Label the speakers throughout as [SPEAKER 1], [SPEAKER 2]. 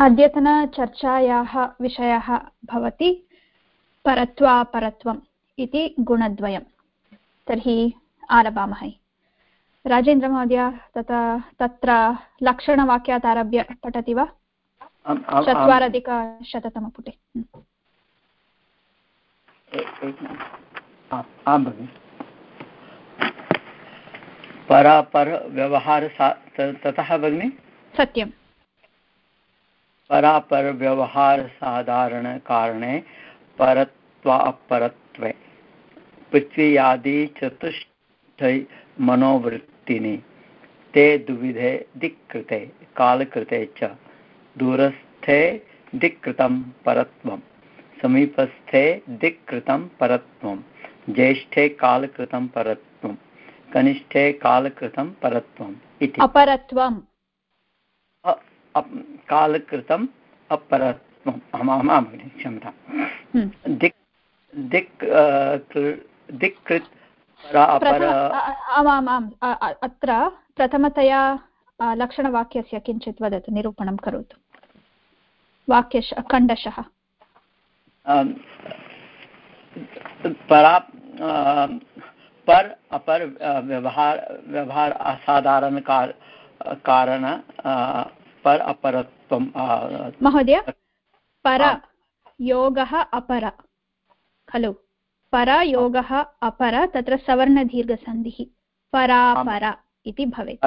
[SPEAKER 1] अद्यतनचर्चायाः विषयः भवति परत्वापरत्वम् इति गुणद्वयं तर्हि आरभामहे। राजेन्द्रमहोदय तथा तत्र लक्षणवाक्यात् आरभ्य पठति वा? चत्वारधिकशततमपुटे
[SPEAKER 2] आं भगिनि। परापरव्यवहार ततः भगिनि?
[SPEAKER 1] सत्यं
[SPEAKER 2] परापरव्यवहारसाधारणकारणे परत्वापरत्वे। पृथ्वीयादिचतुष्टै मनोवृत्तिनि। ते द्विविधे दिक्कृते, कालकृते च। दूरस्थे दिक्कृतं परत्वं समीपस्थे दिक्कृतं परत्वं ज्येष्ठे कालकृतं परत्वं कनिष्ठे कालकृतं परत्वम् इति।
[SPEAKER 1] अपरत्वम्।
[SPEAKER 2] कालकृतम् आमां भगिनि क्षम्यतां हम्म। दिक् दिक् दिक्कृत्
[SPEAKER 1] आमाम् अत्र प्रथमतया लक्षणवाक्यस्य किञ्चित् वदतु निरूपणं करोतु। वाक्यश खण्डशः
[SPEAKER 2] परा पर अपर व्यवहार व्यवहार असाधारण कारण पर अपरत्वं
[SPEAKER 1] महोदय पर योगः अपर खलु। परयोगः अपर तत्र सवर्णदीर्घसन्धिः। परापर इति भवेत्।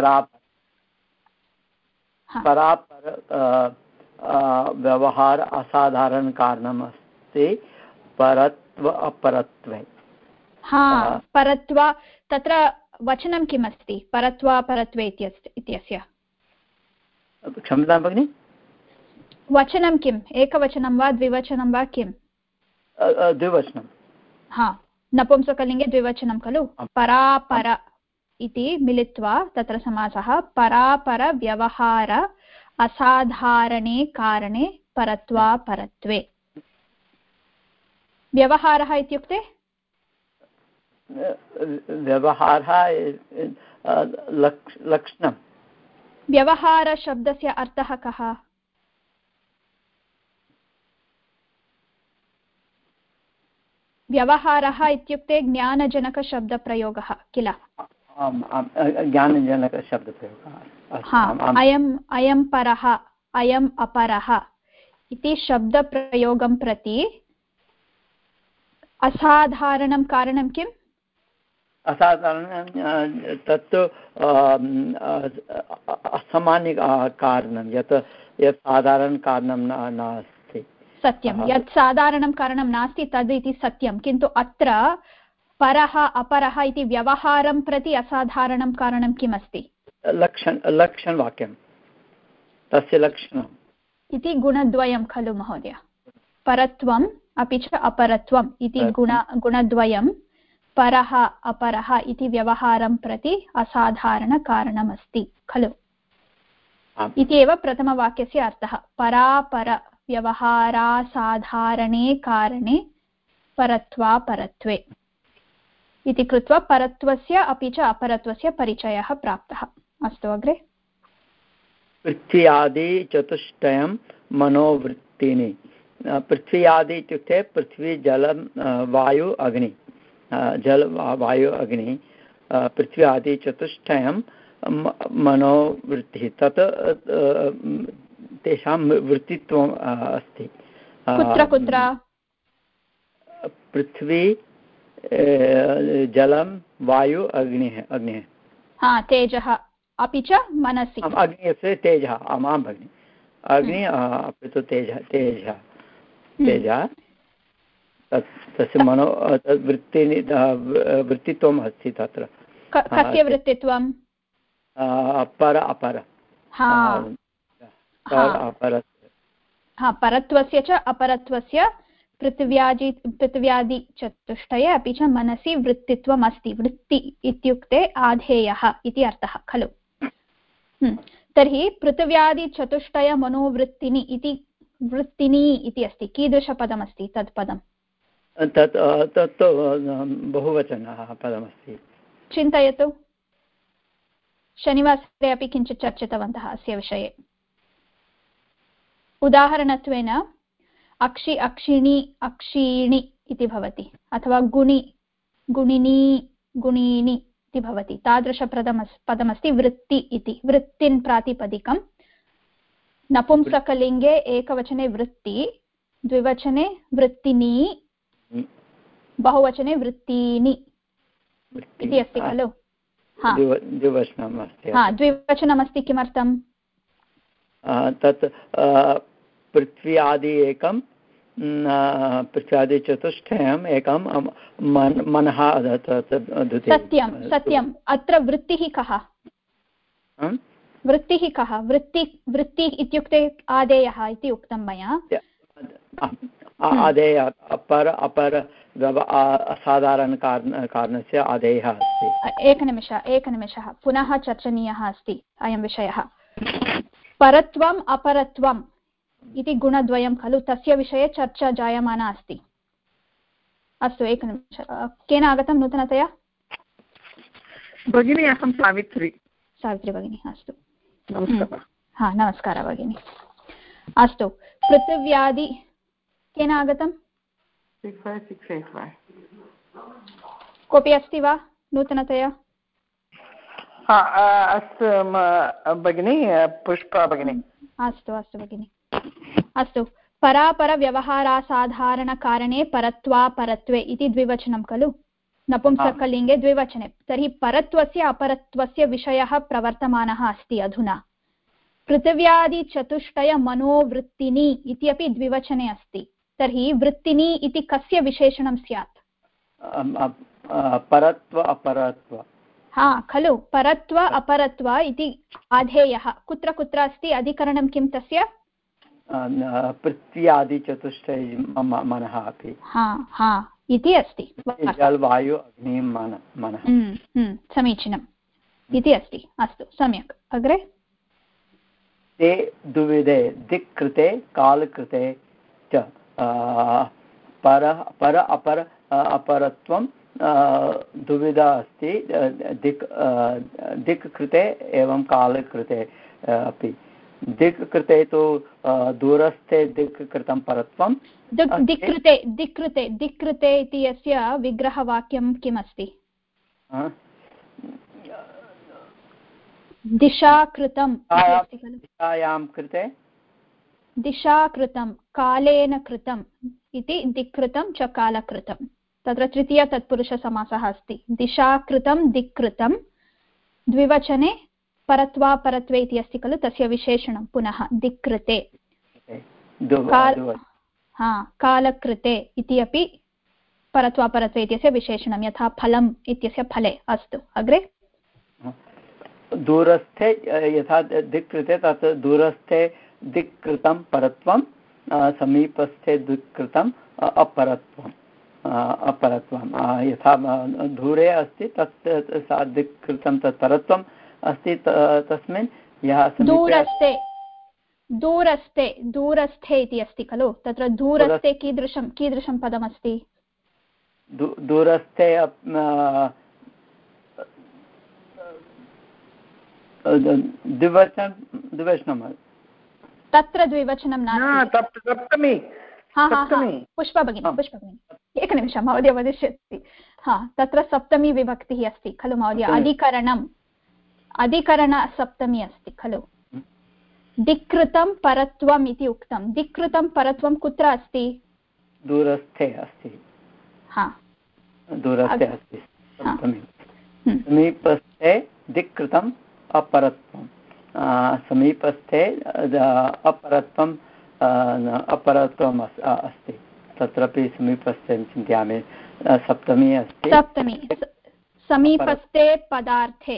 [SPEAKER 2] परापर। व्यवहार असाधारणकारणम् अस्ति परत्व अपरत्वे।
[SPEAKER 1] हा परत्व तत्र वचनं किम् अस्ति परत्वापरत्वे इत्यस्य।
[SPEAKER 2] क्षम्यतां भगिनि।
[SPEAKER 1] वचनं किम्? एकवचनं वा द्विवचनं वा किम्?
[SPEAKER 2] द्विवचनं।
[SPEAKER 1] हा नपुंसकलिङ्गे द्विवचनं खलु? परापर इति मिलित्वा तत्र समासः परापरव्यवहार असाधारणे कारणे परत्वापरत्वे व्यवहारः इत्युक्ते?
[SPEAKER 2] व्यवहारः लक्षणं
[SPEAKER 1] व्यवहारशब्दस्य अर्थः कः? व्यवहारः इत्युक्ते ज्ञानजनकशब्दप्रयोगः किल?
[SPEAKER 2] ज्ञानजनकशब्दप्रयोगः.
[SPEAKER 1] अयम् अयं परः अयम् अपरः इति शब्दप्रयोगं प्रति असाधारणं कारणं किम्?
[SPEAKER 2] असाधारणं तत्तु असामान्य कारणं यत् यत् साधारणकारणं नास्ति।
[SPEAKER 1] सत्यं। यत् साधारणं कारणं नास्ति तद् इति सत्यं। किन्तु अत्र परः अपरः इति व्यवहारं प्रति असाधारणं कारणं किमस्ति?
[SPEAKER 2] लक्षण लक्षणवाक्यं। तस्य लक्षणम्
[SPEAKER 1] इति गुणद्वयं खलु महोदय। परत्वम् अपि च अपरत्वम् इति गुण गुणद्वयं। परः अपरः इति व्यवहारं प्रति असाधारणकारणमस्ति खलु? इति एव प्रथमवाक्यस्य अर्थः। परापरव्यवहारासाधारणे कारणे परत्वापरत्वे। इति कृत्वा परत्वस्य अपि च अपरत्वस्य परिचयः प्राप्तः। अस्तु अग्रे।
[SPEAKER 2] पृथ्वी आदि चतुष्टयं मनोवृत्तिनि। पृथ्वी आदि इत्युक्ते पृथ्वी जलं वायु अग्नि। जल वायु अग्नि पृथ्वी आदि चतुष्टयं मनोवृत्तिः तत् तेषां वृत्तित्वम् अस्ति।
[SPEAKER 1] कुत्र कुत्र?
[SPEAKER 2] पृथ्वी जलं वायु अग्निः अग्निः।
[SPEAKER 1] हा तेजः अपि च मनसि।
[SPEAKER 2] अग्निः तेजः आमां भगिनि। अग्नि अपि तु तेजः तेजः हम्म। तस्य मनो वृत्ति वृत्तित्वम् अस्ति तत्र।
[SPEAKER 1] कस्य वृत्तित्वं
[SPEAKER 2] पर अपर
[SPEAKER 1] हा। परत्वस्य च अपरत्वस्य पृथिव्यादि पृथिव्यादिचतुष्टये अपि च मनसि वृत्तित्वम् अस्ति वृत्ति इत्युक्ते आधेयः इति अर्थः खलु। हम्म। तर्हि पृथिव्यादिचतुष्टयमनोवृत्तिनि इति वृत्तिनी इति अस्ति कीदृशपदमस्ति तत् पदं
[SPEAKER 2] तत् तत्तु बहुवचनः पदमस्ति
[SPEAKER 1] चिन्तयतु। शनिवासरे अपि किञ्चित् चर्चितवन्तः अस्य विषये। उदाहरणत्वेन, अक्षि, अक्षिणी, अक्षीणि इति भवति, अथवा गुणि, गुणिनी गुणीनि इति भवति। तादृशपदमस् पदमस्ति वृत्ति इति। वृत्तिन् प्रातिपदिकं। नपुंसकलिङ्गे एकवचने वृत्ति, द्विवचने वृत्तिनी बहुवचने वृत्तीनि। इति अस्ति खलु? द्विवचनमस्ति किमर्थम्?
[SPEAKER 2] तत् पृथ्वी आदि एकं पृथ्व्यादि चतुष्टयम् एकं मनः
[SPEAKER 1] सत्यं सत्यम् अत्र वृत्तिः कः? वृत्तिः कः? वृत्ति वृत्ति इत्युक्ते आदेयः इति उक्तं मया।
[SPEAKER 2] आदेय अपर अपर असाधारणकारण कारणस्य आदेयः अस्ति।
[SPEAKER 1] एकनिमिषः एकनिमिषः। पुनः चर्चनीयः अस्ति अयं विषयः। परत्वम् अपरत्वम् इति गुणद्वयं खलु तस्य विषये चर्चा जायमाना अस्ति। अस्तु एकनिमिष। केन आगतं नूतनतया?
[SPEAKER 3] भगिनी अहं सावित्री।
[SPEAKER 1] सावित्री भगिनी अस्तु। हा। नमस्कारः भगिनि। अस्तु पृथिव्यादि केन आगतं कोऽपि अस्ति वा नूतनतया
[SPEAKER 3] अस्तु भगिनी पुष्पा भगिनी।
[SPEAKER 1] अस्तु अस्तु भगिनि। अस्तु। परापरव्यवहारासाधारणकारणे परत्वापरत्वे इति द्विवचनं खलु? नपुंसकलिङ्गे द्विवचने। तर्हि परत्वस्य अपरत्वस्य विषयः प्रवर्तमानः अस्ति अधुना। पृथिव्यादिचतुष्टयमनोवृत्तिनी इति अपि द्विवचने अस्ति। तर्हि वृत्तिनी इति कस्य विशेषणं स्यात्?
[SPEAKER 2] परत्व अपरत्व।
[SPEAKER 1] हा खलु परत्व अपरत्व इति आधेयः। कुत्र कुत्र अस्ति? अधिकरणं किं तस्य?
[SPEAKER 2] पृथ्व्यादिचतुष्टय मनः अपि।
[SPEAKER 1] हा हा इति अस्ति।
[SPEAKER 2] जलवायु अग्निं मनः
[SPEAKER 1] हम्म, हम्म, समीचीनम्। इति अस्ति। अस्तु सम्यक्। अग्रे?
[SPEAKER 2] ते द्विविधे दिक् कृते कालकृते च। पर पर अपर अपरत्वं द्विविधा अस्ति दिक् दिक् कृते एवं कालकृते अपि। दिक् कृते तु दूरस्थे दिक् कृतं परत्वं।
[SPEAKER 1] दिक्कृते दिक्कृते दिक्कृते इति यस्य विग्रहवाक्यं किमस्ति? दिशा कृतं
[SPEAKER 2] दिशायां कृते।
[SPEAKER 1] दिशा कृतं कालेन कृतम् इति दिक्कृतं च कालकृतं। तत्र तृतीयतत्पुरुषसमासः अस्ति। दिशा कृतं दिक्कृतं द्विवचने परत्वा परत्वे इति अस्ति खलु तस्य विशेषणं पुनः दिक्कृते। हा कालकृते इति अपि परत्वा परत्वे इत्यस्य विशेषणं यथा फलम् इत्यस्य फले अस्तु। अग्रे?
[SPEAKER 2] दूरस्थे यथा दिक्कृते तत् दूरस्थे दिक्कृतं परत्वं समीपस्थे दिक्कृतम् अपरत्वम् अपरत्वं यथा दूरे अस्ति तत् सा दिक्कृतं तत् परत्वं अस्ति तस्मिन् यः
[SPEAKER 1] दूरस्थे दूरस्थे दूरस्थे इति अस्ति खलु? तत्र दूरस्थे कीदृशं कीदृशं पदमस्ति?
[SPEAKER 2] दूरस्थे द्विवचनं द्विवचनं
[SPEAKER 1] तत्र द्विवचनं
[SPEAKER 3] सप्तमी
[SPEAKER 1] पुष्प भगिनी पुष्प भगिनी। एकनिमिषं महोदय वदिष्यति। हा तत्र सप्तमी विभक्तिः अस्ति खलु महोदय? अधिकरणं अधिकरणसप्तमी अस्ति खलु। दिक्कृतं परत्वम् इति उक्तं। दिक्कृतं परत्वं कुत्र अस्ति?
[SPEAKER 2] दूरस्थे अस्ति।
[SPEAKER 1] हा।
[SPEAKER 2] दूरस्थे अस्ति हम्म। समीपस्थे दिक्कृतम् अपरत्वं समीपस्थे अपरत्वं अपरत्वम् अस्ति तत्रापि समीपस्थे चिन्तयामि सप्तमी अस्ति
[SPEAKER 1] सप्तमी समीपस्थे पदार्थे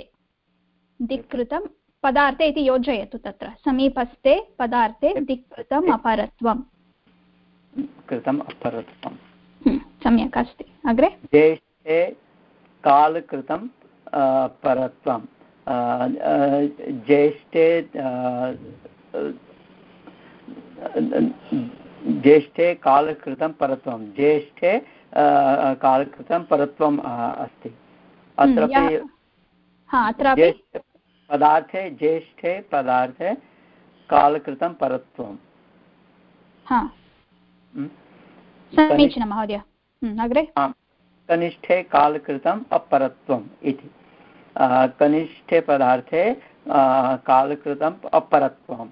[SPEAKER 1] दिक्कृतं पदार्थे इति योजयतु तत्र. समीपस्थे पदार्थे दिक्कृतम् अपरत्वं
[SPEAKER 2] कृतम् अपरत्वं
[SPEAKER 1] सम्यक् अस्ति अग्रे
[SPEAKER 2] ज्येष्ठे कालकृतं परत्वं ज्येष्ठे ज्येष्ठे कालकृतं परत्वं। ज्येष्ठे कालकृतं परत्वम् अस्ति। अत्रापि
[SPEAKER 1] अत्रापि
[SPEAKER 2] पदार्थे ज्येष्ठे पदार्थे कालकृतं परत्वं हम्म?
[SPEAKER 1] समीचीनं महोदय। हम्म, अग्रे।
[SPEAKER 2] आम्। कनिष्ठे कालकृतम् अपरत्वम् इति। कनिष्ठे पदार्थे कालकृतम् अपरत्वम्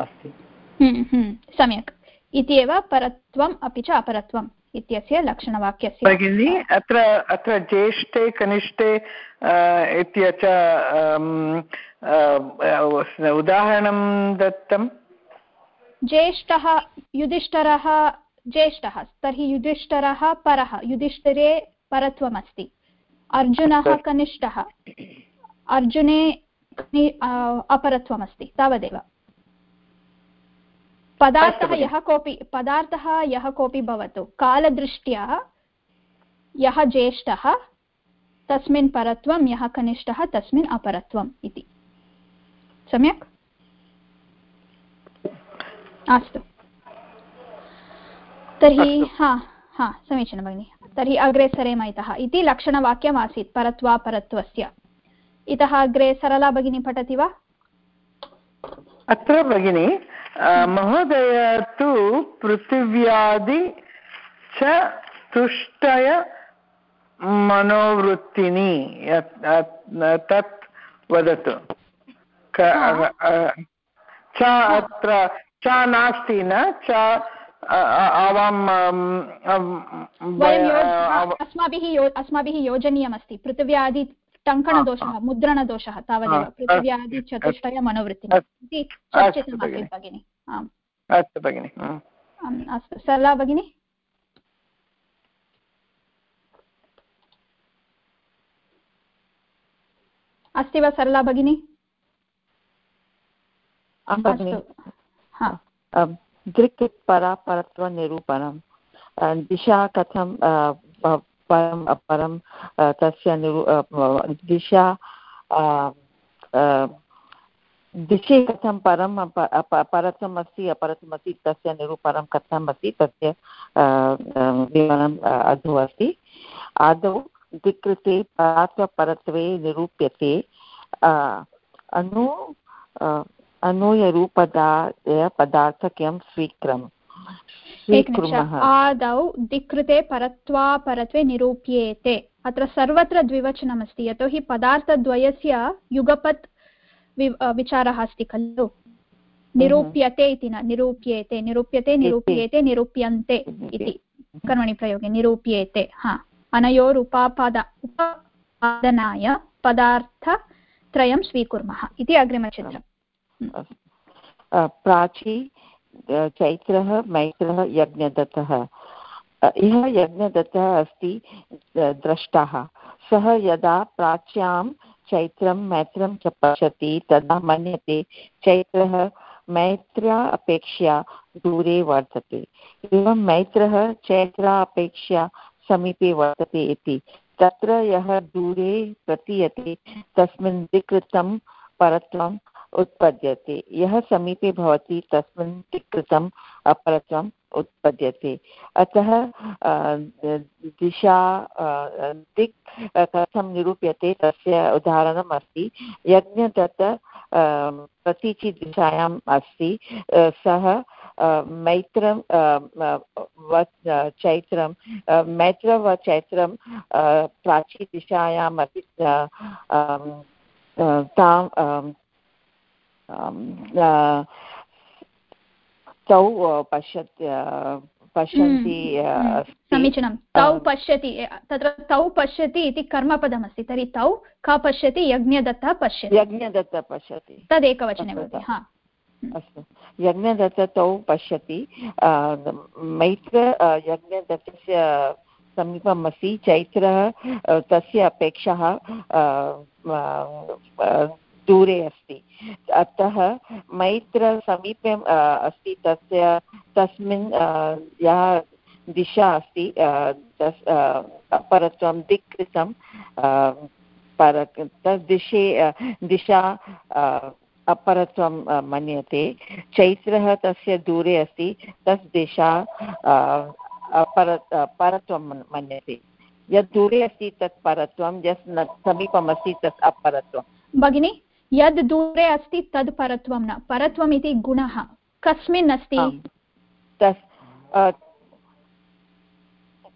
[SPEAKER 2] अस्ति।
[SPEAKER 1] हम्म, हम्म, सम्यक्। इति एव परत्वम् अपि च अपरत्वम् इत्यस्य लक्षणवाक्यस्य।
[SPEAKER 3] भगिनि अत्र अत्र ज्येष्ठे कनिष्ठे इत्यच उदाहरणं दत्तं
[SPEAKER 1] ज्येष्ठः युधिष्ठरः ज्येष्ठः तर्हि युधिष्ठरः परः युधिष्ठिरे परत्वमस्ति। अर्जुनः कनिष्ठः। अर्जुने अपरत्वमस्ति तावदेव। पदार्थः यः कोऽपि पदार्थः यः कोऽपि भवतु कालदृष्ट्या यः ज्येष्ठः तस्मिन् परत्वं यः कनिष्ठः तस्मिन् अपरत्वम् इति। सम्यक्? अस्तु। तर्हि हा हा समीचीनं भगिनि। तर्हि अग्रे सरेम इतः। इति लक्षणवाक्यम् आसीत् परत्वापरत्वस्य इतः अग्रे सरला भगिनी पठति वा?
[SPEAKER 3] अत्र भगिनि महोदय तु पृथिव्यादि च तुष्टय मनोवृत्तिनि तत् वदतु। च अत्र च नास्ति न च आवां
[SPEAKER 1] अस्माभिः अस्माभिः योजनीयमस्ति। पृथिव्यादि टङ्कणदोषः मुद्रणदोषः तावदेव। पृथिव्यादि चतुष्टय मनोवृत्तिः। इति चर्चितमासीत् भगिनि। आम्।
[SPEAKER 3] अस्तु भगिनि
[SPEAKER 1] अस्तु। सरला भगिनि? अस्ति वा सरला भगिनी?
[SPEAKER 4] दृक् परापरत्वनिरूपणं दिशा कथं परम् अपरं तस्य निरु दिशा दिशि कथं परम् अपरत्वम् अस्ति तस्य निरूपणं कथम् अस्ति, तस्य विवरणम् अधो अस्ति। आदौ दिक्कृते परात्वपरत्वे निरूप्यते अनु अनूयरूपदाय पदार्थक्यं स्वीक्रम्।
[SPEAKER 1] आदौ दिक्कृते परत्वापरत्वे निरूप्येते। अत्र सर्वत्र द्विवचनमस्ति। यतोहि पदार्थद्वयस्य युगपत् विचारः अस्ति खलु। निरूप्यते इति न निरूप्येते। निरूप्यते निरूप्येते निरूप्यन्ते इति। कर्मणि प्रयोगे निरूप्येते। हा। अनयोरुपापद उपादनाय पदार्थत्रयं स्वीकुर्मः इति अग्रिमचित्रम्।
[SPEAKER 4] प्राची चैत्रः, मैत्रः, यज्ञदत्तः। यः यज्ञदत्तः अस्ति द्रष्टाः। सः यदा प्राच्यां, चैत्रं, मैत्रं च पश्यति, तदा मन्यते, चैत्रः मैत्र्या अपेक्षया दूरे वर्तते। एवं मैत्रः चैत्रा अपेक्षया समीपे वर्तते इति। तत्र यः दूरे प्रतीयते, तस्मिन् विकृतं परत्वम् उत्पद्यते। यः समीपे भवति, तस्मिन् विकृतम् अपरत्वम् उत्पद्यते। अतः दिशा दिक् कथं निरूप्यते तस्य उदाहरणम् अस्ति यज्ञदत्त प्रतीचि दिशायाम् अस्ति। सः मैत्रं चैत्रं मैत्र व चैत्रं प्राची दिशायाम् अपि तां तौ पश्यत् पश्यन्ति
[SPEAKER 1] समीचीनं। तौ पश्यति तत्र तौ पश्यति इति कर्मपदमस्ति तर्हि तौ का पश्यति? यज्ञदत्तः पश्यति।
[SPEAKER 4] यज्ञदत्तः पश्यति।
[SPEAKER 1] तदेकवचने भवति हा।
[SPEAKER 4] अस्तु। यज्ञदत्त तौ पश्यति। मैत्र यज्ञदत्तस्य समीपम् अस्ति चैत्रः तस्य अपेक्षः दूरे अस्ति। अतः मैत्र समीपे अस्ति तस्य, तस्मिन् यः दिशा अस्ति तस् परत्वं दिक्कृतं पर तद्दिशे दिशा अपरत्वं मन्यते। चैत्रः तस्य दूरे अस्ति, तस् दिशा पर परत्वं मन्यते। यत् दूरे अस्ति तत् परत्वं यत् समीपमस्ति तत् अपरत्वं
[SPEAKER 1] भगिनि यद् दूरे अस्ति तद् परत्वं न। परत्वम् इति गुणः। कस्मिन् अस्ति?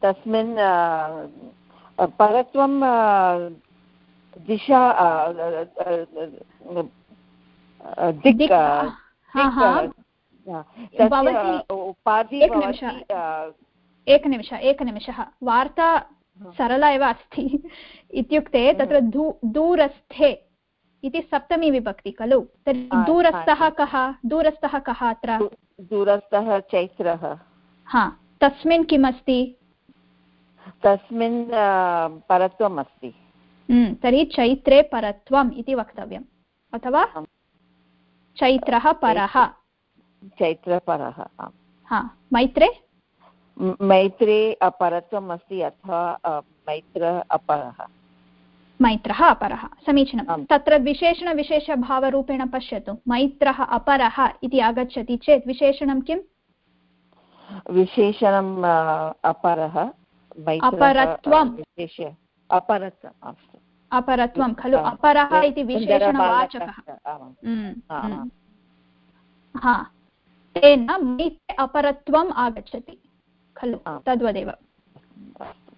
[SPEAKER 4] तस्मिन् परत्वं दिशा दिक्
[SPEAKER 1] एकनिमिष एकनिमिषः वार्ता सरला एव अस्ति। इत्युक्ते तत्र दू दूरस्थे इति सप्तमी विभक्ति खलु? तर्हि दूरस्थः कः? दूरस्थः कः अत्र?
[SPEAKER 4] दूरस्थः चैत्रः।
[SPEAKER 1] हा तस्मिन् किम् अस्ति
[SPEAKER 4] तस्मिन् परत्वम् अस्ति
[SPEAKER 1] हम्म, तर्हि चैत्रे परत्वम् इति वक्तव्यम्। अथवा चैत्रः परः।
[SPEAKER 4] चैत्रपरः
[SPEAKER 1] हा मैत्रे?
[SPEAKER 4] मैत्रे अपरत्वम् अस्ति अथवा मैत्र अपरः।
[SPEAKER 1] मैत्रः अपरः। समीचीनं। तत्र विशेषणविशेषभावरूपेण पश्यतु। मैत्रः अपरः इति आगच्छति चेत् विशेषणं किम्?
[SPEAKER 4] विशेषणम् अपरः।
[SPEAKER 1] अपरत्वं
[SPEAKER 4] अपरत्वम्। अस्तु।
[SPEAKER 1] अपरत्वं खलु। अपरः इति विशेषणवाचकः। हम्म, हम्म। हा। तेन मैत्रे अपरत्वम् आगच्छति। खलु। तद्वदेव।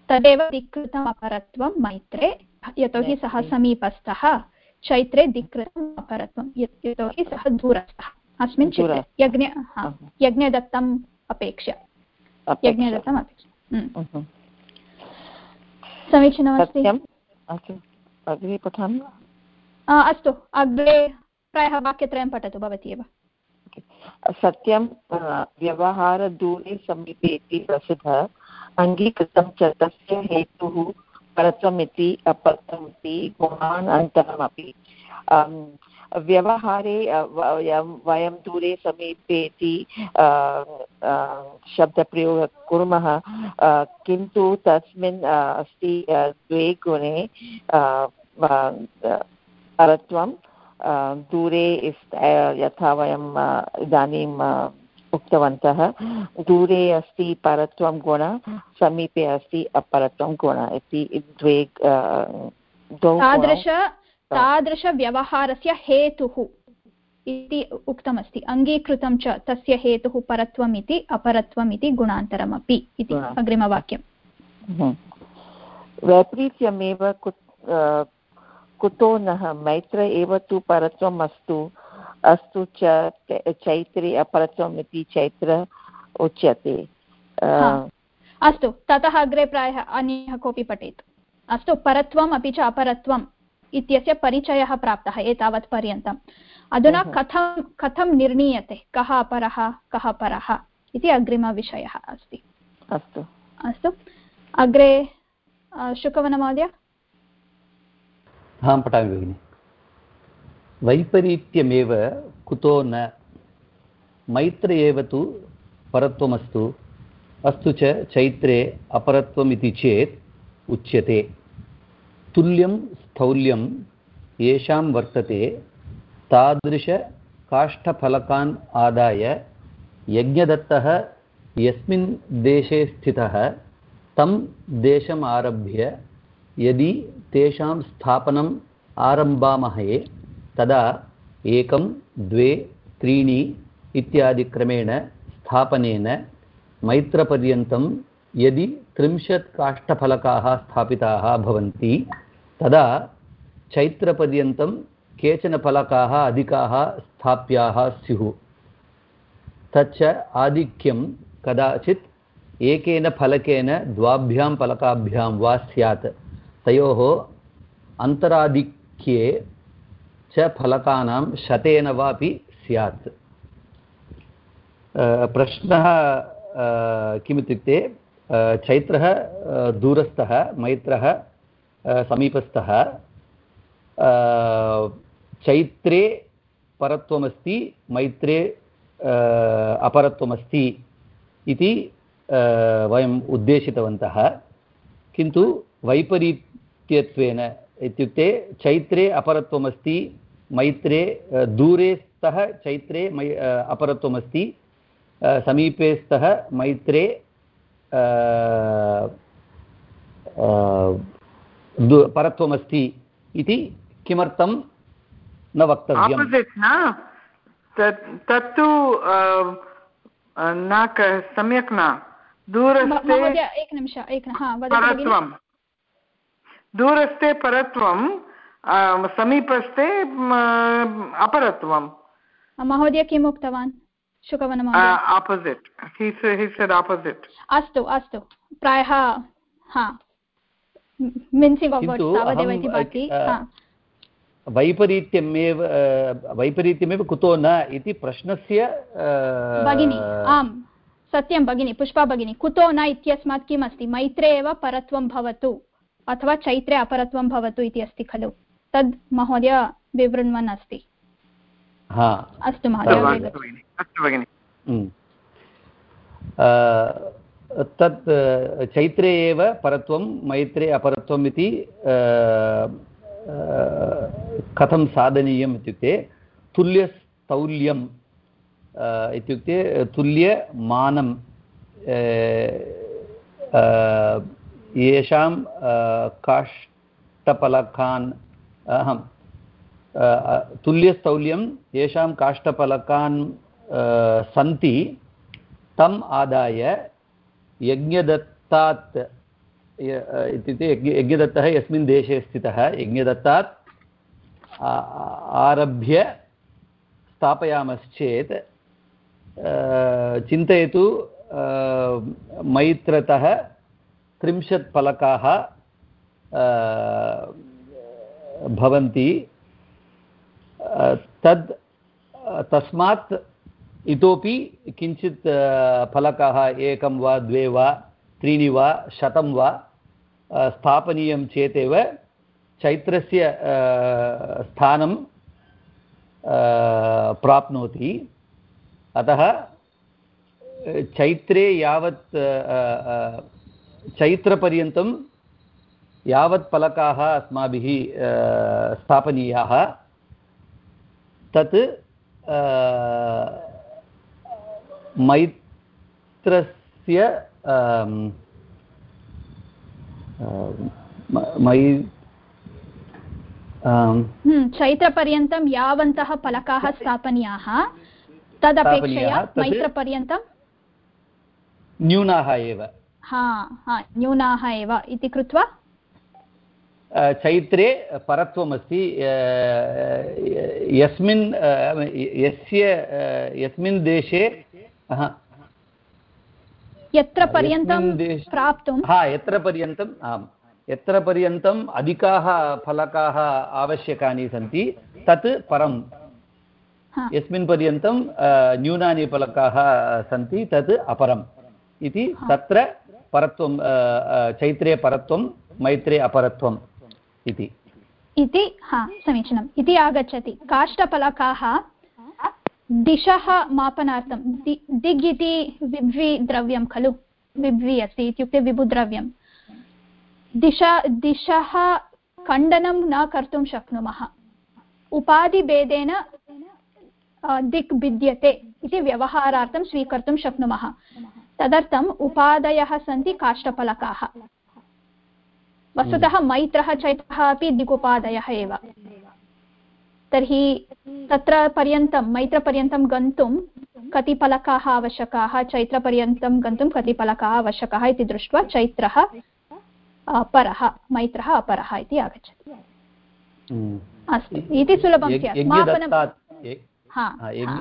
[SPEAKER 1] तदेव दिक्कृतम् अपरत्वं मैत्रे यतोहि सः समीपस्थः चैत्रे दिक्कृतम् अपरत्वं यतोहि सः दूरस्थः। अस्मिन् चित्रे यज्ञ यज्ञदत्तम् अपेक्ष्य। यज्ञदत्तम् अपेक्ष्य। समीचीनमस्ति?
[SPEAKER 4] अग्रे पठामि
[SPEAKER 1] अस्तु। अग्रे प्रायः वाक्यत्रयं पठतु भवती एव।
[SPEAKER 4] सत्यं व्यवहारदूरे समीपे इति प्रसिद्धः अङ्गीकृतं च तस्य हेतुः परत्वमिति अपत्रमिति गुणान् अन्तरमपि। व्यवहारे वयं दूरे समीपे इति शब्दप्रयोगः कुर्मः किन्तु तस्मिन् अस्ति द्वे गुणे परत्वं दूरे यथा वयं इदानीं उक्तवन्तः। दूरे अस्ति परत्वं गुण समीपे अस्ति अपरत्वं गुण इति द्वे
[SPEAKER 1] तादृश तादृशव्यवहारस्य हेतुः इति उक्तमस्ति। अङ्गीकृतं च तस्य हेतुः परत्वम् इति अपरत्वम् इति गुणान्तरमपि इति अग्रिमवाक्यम्।
[SPEAKER 4] हम्म। वैपरीत्यमेव कुतो नः मैत्र एव तु परत्वम् अस्तु। अस्तु च चैत्रे अपरत्वम् इति चैत्र उच्यते।
[SPEAKER 1] अस्तु ततः अग्रे प्रायः अन्यः कोऽपि पठेत्। अस्तु परत्वम् अपि च अपरत्वम् इत्यस्य परिचयः प्राप्तः एतावत् पर्यन्तम्। अधुना कथं कथं निर्णीयते? कः अपरः कः परः इति अग्रिमविषयः अस्ति।
[SPEAKER 4] अस्तु।
[SPEAKER 1] अस्तु अग्रे शुकवनमहोदय।
[SPEAKER 5] अहं पठामि भगिनि। वैपरीत्यमेव कुतो न। मैत्र एव तु परत्वमस्तु। अस्तु च चैत्रे अपरत्वमिति चेत् उच्यते। तुल्यं स्थौल्यं येषां वर्तते। तादृशकाष्ठफलकान् आदाय यज्ञदत्तः यस्मिन् देशे स्थितः तं देशम् आरभ्य यदि तेषां स्थापनम् आरम्भामहे तदा एकं, द्वे, त्रीणि इत्यादिक्रमेण स्थापनेन मैत्रपर्यन्तं यदि त्रिंशत् काष्ठफलकाः स्थापिताः भवन्ति, तदा चैत्रपर्यन्तं केचन फलकाः अधिकाः स्थाप्याः स्युः। तच्च आधिक्यं कदाचित् एकेन फलकेन द्वाभ्यां फलकाभ्यां वा स्यात्। तयोः अन्तराधिक्ये च फलकानां शतेन वापि स्यात्। प्रश्नः किमित्युक्ते चैत्रः दूरस्थः, मैत्रः समीपस्थः। चैत्रे परत्वमस्ति, मैत्रे अपरत्वमस्ति इति वयम् उद्देशितवन्तः। किन्तु वैपरीत्यत्वेन इत्युक्ते चैत्रे अपरत्वमस्ति मैत्रे दूरे स्तः चैत्रे मै अपरत्वमस्ति समीपे स्तः मैत्रे परत्वमस्ति इति किमर्थं न वक्तव्यम्?
[SPEAKER 3] तत् तत्तु न क- सम्यक् न। दूरस्थे
[SPEAKER 1] एकनिमिष एक हा वदतु भगिनि
[SPEAKER 3] परत्वं दूरस्थे परत्वं समीपस्थे अपरत्वं।
[SPEAKER 1] महोदय किम् उक्तवान्? शुकवन
[SPEAKER 3] आपोसिट्
[SPEAKER 1] अस्तु अस्तु। प्रायः हा। मिन्सिङ्ग्
[SPEAKER 5] अ,
[SPEAKER 1] हा।
[SPEAKER 5] वैपरीत्यमेव वैपरीत्यमेव कुतो न इति प्रश्नस्य
[SPEAKER 1] भगिनि आम्। सत्यं भगिनि पुष्पा भगिनि। कुतो न इत्यस्मात् किम् अस्ति मैत्रे एव परत्वं भवतु। अथवा चैत्रे अपरत्वं भवतु इति अस्ति खलु तद् महोदय विवृण्वन् अस्ति अस्तु महोदय
[SPEAKER 5] सर्वाणि।
[SPEAKER 1] वदतु।
[SPEAKER 3] अस्तु भगिनि अस्तु भगिनि
[SPEAKER 5] हम्म। अ, तत् चैत्रे एव परत्वं मैत्रे अपरत्वम् इति कथं साधनीयम् इत्युक्ते तुल्यस्थौल्यं अ, इत्युक्ते तुल्यमानं येषां काष्ठफलकान् अहं तुल्यस्थौल्यं येषां काष्ठफलकान् सन्ति, तम् आदाय यज्ञदत्तात् इत्युक्ते यज्ञ, यज्ञदत्तः यस्मिन् देशे स्थितः, यज्ञदत्तात् आरभ्य स्थापयामश्चेत् चिन्तयतु मैत्रतः त्रिंशत् फलकाः भवन्ति। तद् तस्मात् इतोपि किञ्चित् फलकाः एकं वा, द्वे वा, त्रीणि वा, शतं वा स्थापनीयं चेतेव चैत्रस्य स्थानं प्राप्नोति। अतः चैत्रे यावत् चैत्रपर्यन्तं यावत् फलकाः अस्माभिः स्थापनीयाः। तत् मैत्रस्य मै
[SPEAKER 1] हम्म, चैत्रपर्यन्तं यावन्तः फलकाः स्थापनीयाः। तदपेक्षया मैत्रपर्यन्तं?
[SPEAKER 5] न्यूनाः एव।
[SPEAKER 1] हा हा न्यूनाः एव इति कृत्वा?
[SPEAKER 5] चैत्रे परत्वमस्ति यस्मिन् यस्य यस्मिन् देशे हा,
[SPEAKER 1] यत्र पर्यन्तं प्राप्तुं
[SPEAKER 5] हा यत्र पर्यन्तम् आम्। यत्र पर्यन्तम् अधिकाः फलकाः आवश्यकानि सन्ति तत् परं यस्मिन् पर्यन्तं न्यूनानि फलकाः सन्ति तत् अपरम्। इति तत्र परत्वं चैत्रे परत्वं, मैत्रे अपरत्वम् इति।
[SPEAKER 1] इति, हा, समीचीनम्। इति आगच्छति। काष्ठफलकाः दिशः मापनार्थं, दि दिग् इति विभ्वि द्रव्यं खलु? विभ्वि अस्ति इत्युक्ते विभुद्रव्यं। दिशा, दिशः खण्डनं न कर्तुं शक्नुमः। उपाधिभेदेन दिक् भिद्यते इति व्यवहारार्थं स्वीकर्तुं शक्नुमः। तदर्थम् उपादयः सन्ति काष्ठफलकाः। वस्तुतः मैत्रः चैत्रः अपि दिगुपादयः एव। तर्हि तत्र पर्यन्तं मैत्रपर्यन्तं गन्तुं कति फलकाः आवश्यकाः चैत्रपर्यन्तं गन्तुं कति फलकाः आवश्यकाः इति दृष्ट्वा चैत्रः अपरः मैत्रः अपरः इति आगच्छति। अस्तु इति सुलभं स्यात्।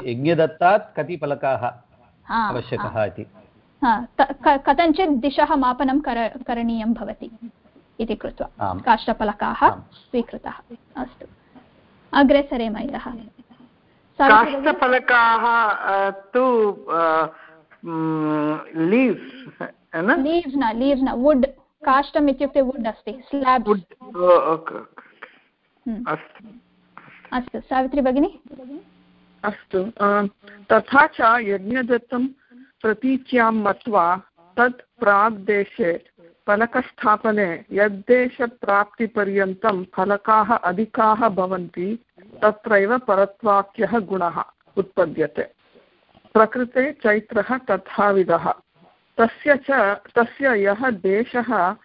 [SPEAKER 5] यज्ञदत्तात् कति फलकाः आवश्यकः इति।
[SPEAKER 1] कथञ्चित् दिशः मापनं कर करणीयं भवति इति कृत्वा काष्ठफलकाः स्वीकृताः। अस्तु। अग्रे इतः सावित्री
[SPEAKER 3] काष्ठफलकाः तु लीव्स् न?
[SPEAKER 1] लीव्स् न लीव्स् न वुड्। काष्ठम् इत्युक्ते वुड् अस्ति स्लाब्.
[SPEAKER 3] अस्तु।
[SPEAKER 1] अस्तु सावित्री भगिनी?
[SPEAKER 6] अस्तु तथा च यज्ञदत्तं प्रतीच्यां मत्वा तत् प्राग्देशे, फलकस्थापने, यद्देशप्राप्तिपर्यन्तं फलकाः अधिकाः भवन्ति, तत्रैव परत्वाख्यः गुणः उत्पद्यते। प्रकृते चैत्रः तथाविधः। तस्य च, तस्य यः देशः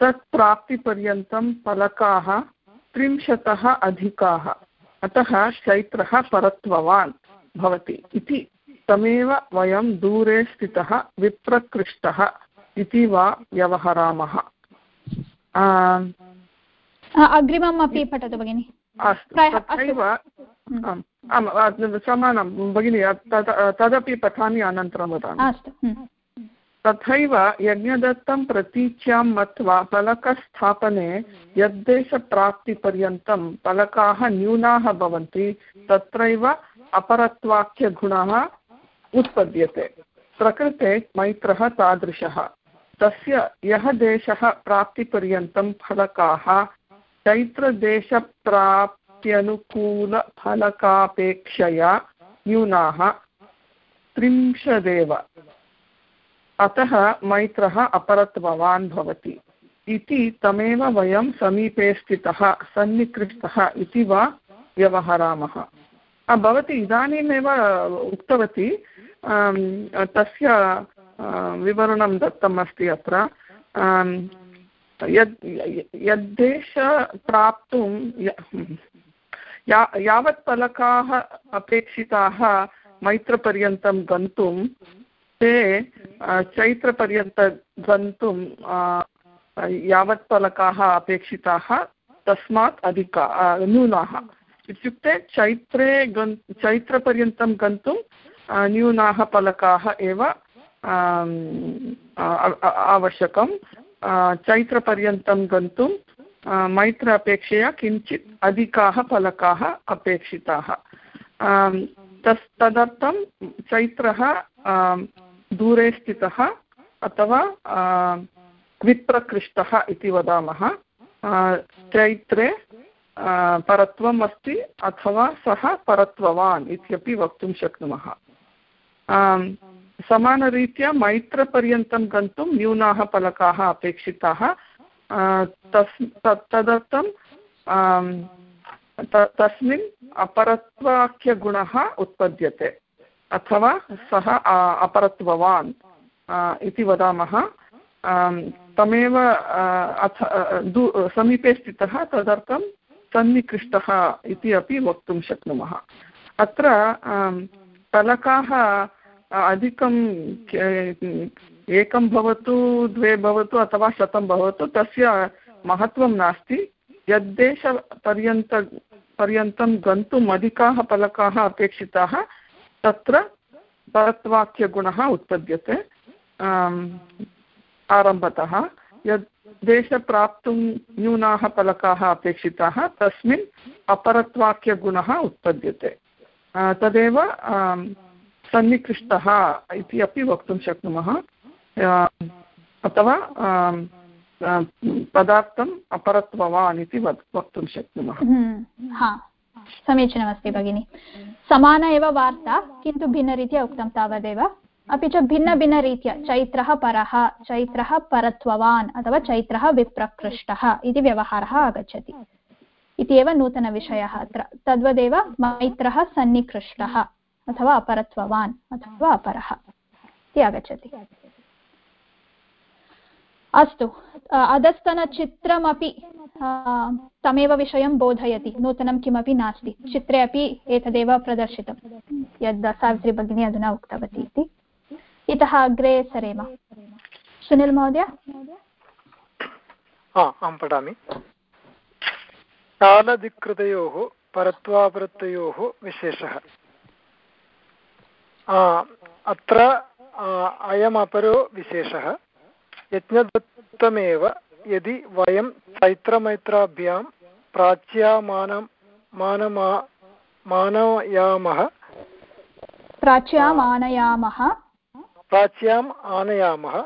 [SPEAKER 6] तत्प्राप्तिपर्यन्तं फलकाः त्रिंशतः अधिकाः, अतः चैत्रः परत्ववान् भवति इति। तमेव वयं दूरे स्थितः विप्रकृष्टः इति वा व्यवहरामः।
[SPEAKER 1] अग्रिमम् अपि पठतु भगिनि।
[SPEAKER 6] अस्तु तथैव आम् आम् समानं भगिनि तदपि पठामि अनन्तरं वदामि। तथैव यज्ञदत्तं प्रतीच्यां मत्वा फलकस्थापने यद्देशप्राप्तिपर्यन्तं फलकाः न्यूनाः भवन्ति तत्रैव अपरत्वाख्यगुणः उत्पद्यते। प्रकृते मैत्रः तादृशः। तस्य यः देशः प्राप्तिपर्यन्तं फलकाः, चैत्रदेशप्राप्त्यनुकूलफलकापेक्षया न्यूनाः त्रिंशदेव। अतः मैत्रः अपरत्ववान् भवति। इति तमेव वयं समीपे स्थितः, सन्निकृष्टः इति वा व्यवहरामः। भवती इदानीमेव उक्तवती तस्य विवरणं दत्तम् अस्ति अत्र यद्, यद्देश प्राप्तुं या यावत् फलकाः अपेक्षिताः मैत्रपर्यन्तं गन्तुं, ते चैत्रपर्यन्तं गन्तुं यावत् फलकाः अपेक्षिताः, तस्मात् अधिका न्यूनाः इत्युक्ते चैत्रे गन्, चैत्रपर्यन्तं गन्तुं न्यूनाः फलकाः एव आवश्यकं. चैत्रपर्यन्तं गन्तुं मैत्र अपेक्षया किञ्चित् अधिकाः फलकाः अपेक्षिताः. तस्, तदर्थं चैत्रः दूरे स्थितः अथवा विप्रकृष्टः इति वदामः. चैत्रे परत्वम् अस्ति अथवा सः परत्ववान् इत्यपि वक्तुं शक्नुमः। समानरीत्या मैत्रपर्यन्तं गन्तुं न्यूनाः फलकाः अपेक्षिताः। तस् तदर्थं तस्मिन् अपरत्वाख्यगुणः उत्पद्यते। अथवा सः अपरत्ववान् इति वदामः। तमेव अथ समीपे स्थितः तदर्थं सन्निकृष्टः इति अपि वक्तुं शक्नुमः। अत्र फलकाः अधिकं एकं भवतु, द्वे भवतु अथवा शतं भवतु, तस्य महत्त्वं नास्ति। यद्देशपर्यन्त, पर्यन्तं गन्तुम् अधिकाः फलकाः अपेक्षिताः, तत्र परत्वाक्यगुणः उत्पद्यते। आरम्भतः। यद् देशप्राप्तुं न्यूनाः फलकाः अपेक्षिताः तस्मिन् अपरत्वाक्यगुणः उत्पद्यते। तदेव सन्निकृष्टः इति अपि वक्तुं शक्नुमः। अथवा पदार्थम् अपरत्ववान् इति वक्तुं शक्नुमः।
[SPEAKER 1] हम्म, समीचीनमस्ति भगिनि। समाना एव वार्ता किन्तु भिन्नरीत्या उक्तं तावदेव। अपि च भिन्नभिन्नरीत्या, चैत्रः परः, चैत्रः परत्ववान् अथवा चैत्रः विप्रकृष्टः इति व्यवहारः आगच्छति। इति एव नूतनविषयः अत्र। तद्वदेव मैत्रः सन्निकृष्टः अथवा अपरत्ववान् अथवा अपरः इति आगच्छति। अस्तु अधस्तनचित्रमपि तमेव विषयं बोधयति। नूतनं किमपि नास्ति। चित्रे अपि एतदेव प्रदर्शितं। यद् सावित्री भगिनी अधुना उक्तवती इति। इतः अग्रे सरेम। सुनील् महोदय?
[SPEAKER 7] अहं पठामि। कालधिकृतयोः परत्वापरत्वयोः विशेषः। अत्र अयमपरो विशेषः। यज्ञदत्तमेव यदि वयं चैत्रमैत्राभ्यां प्राच्यामानं मानमा मानयामः।
[SPEAKER 1] प्राच्याम्
[SPEAKER 7] प्राच्याम् आनयामः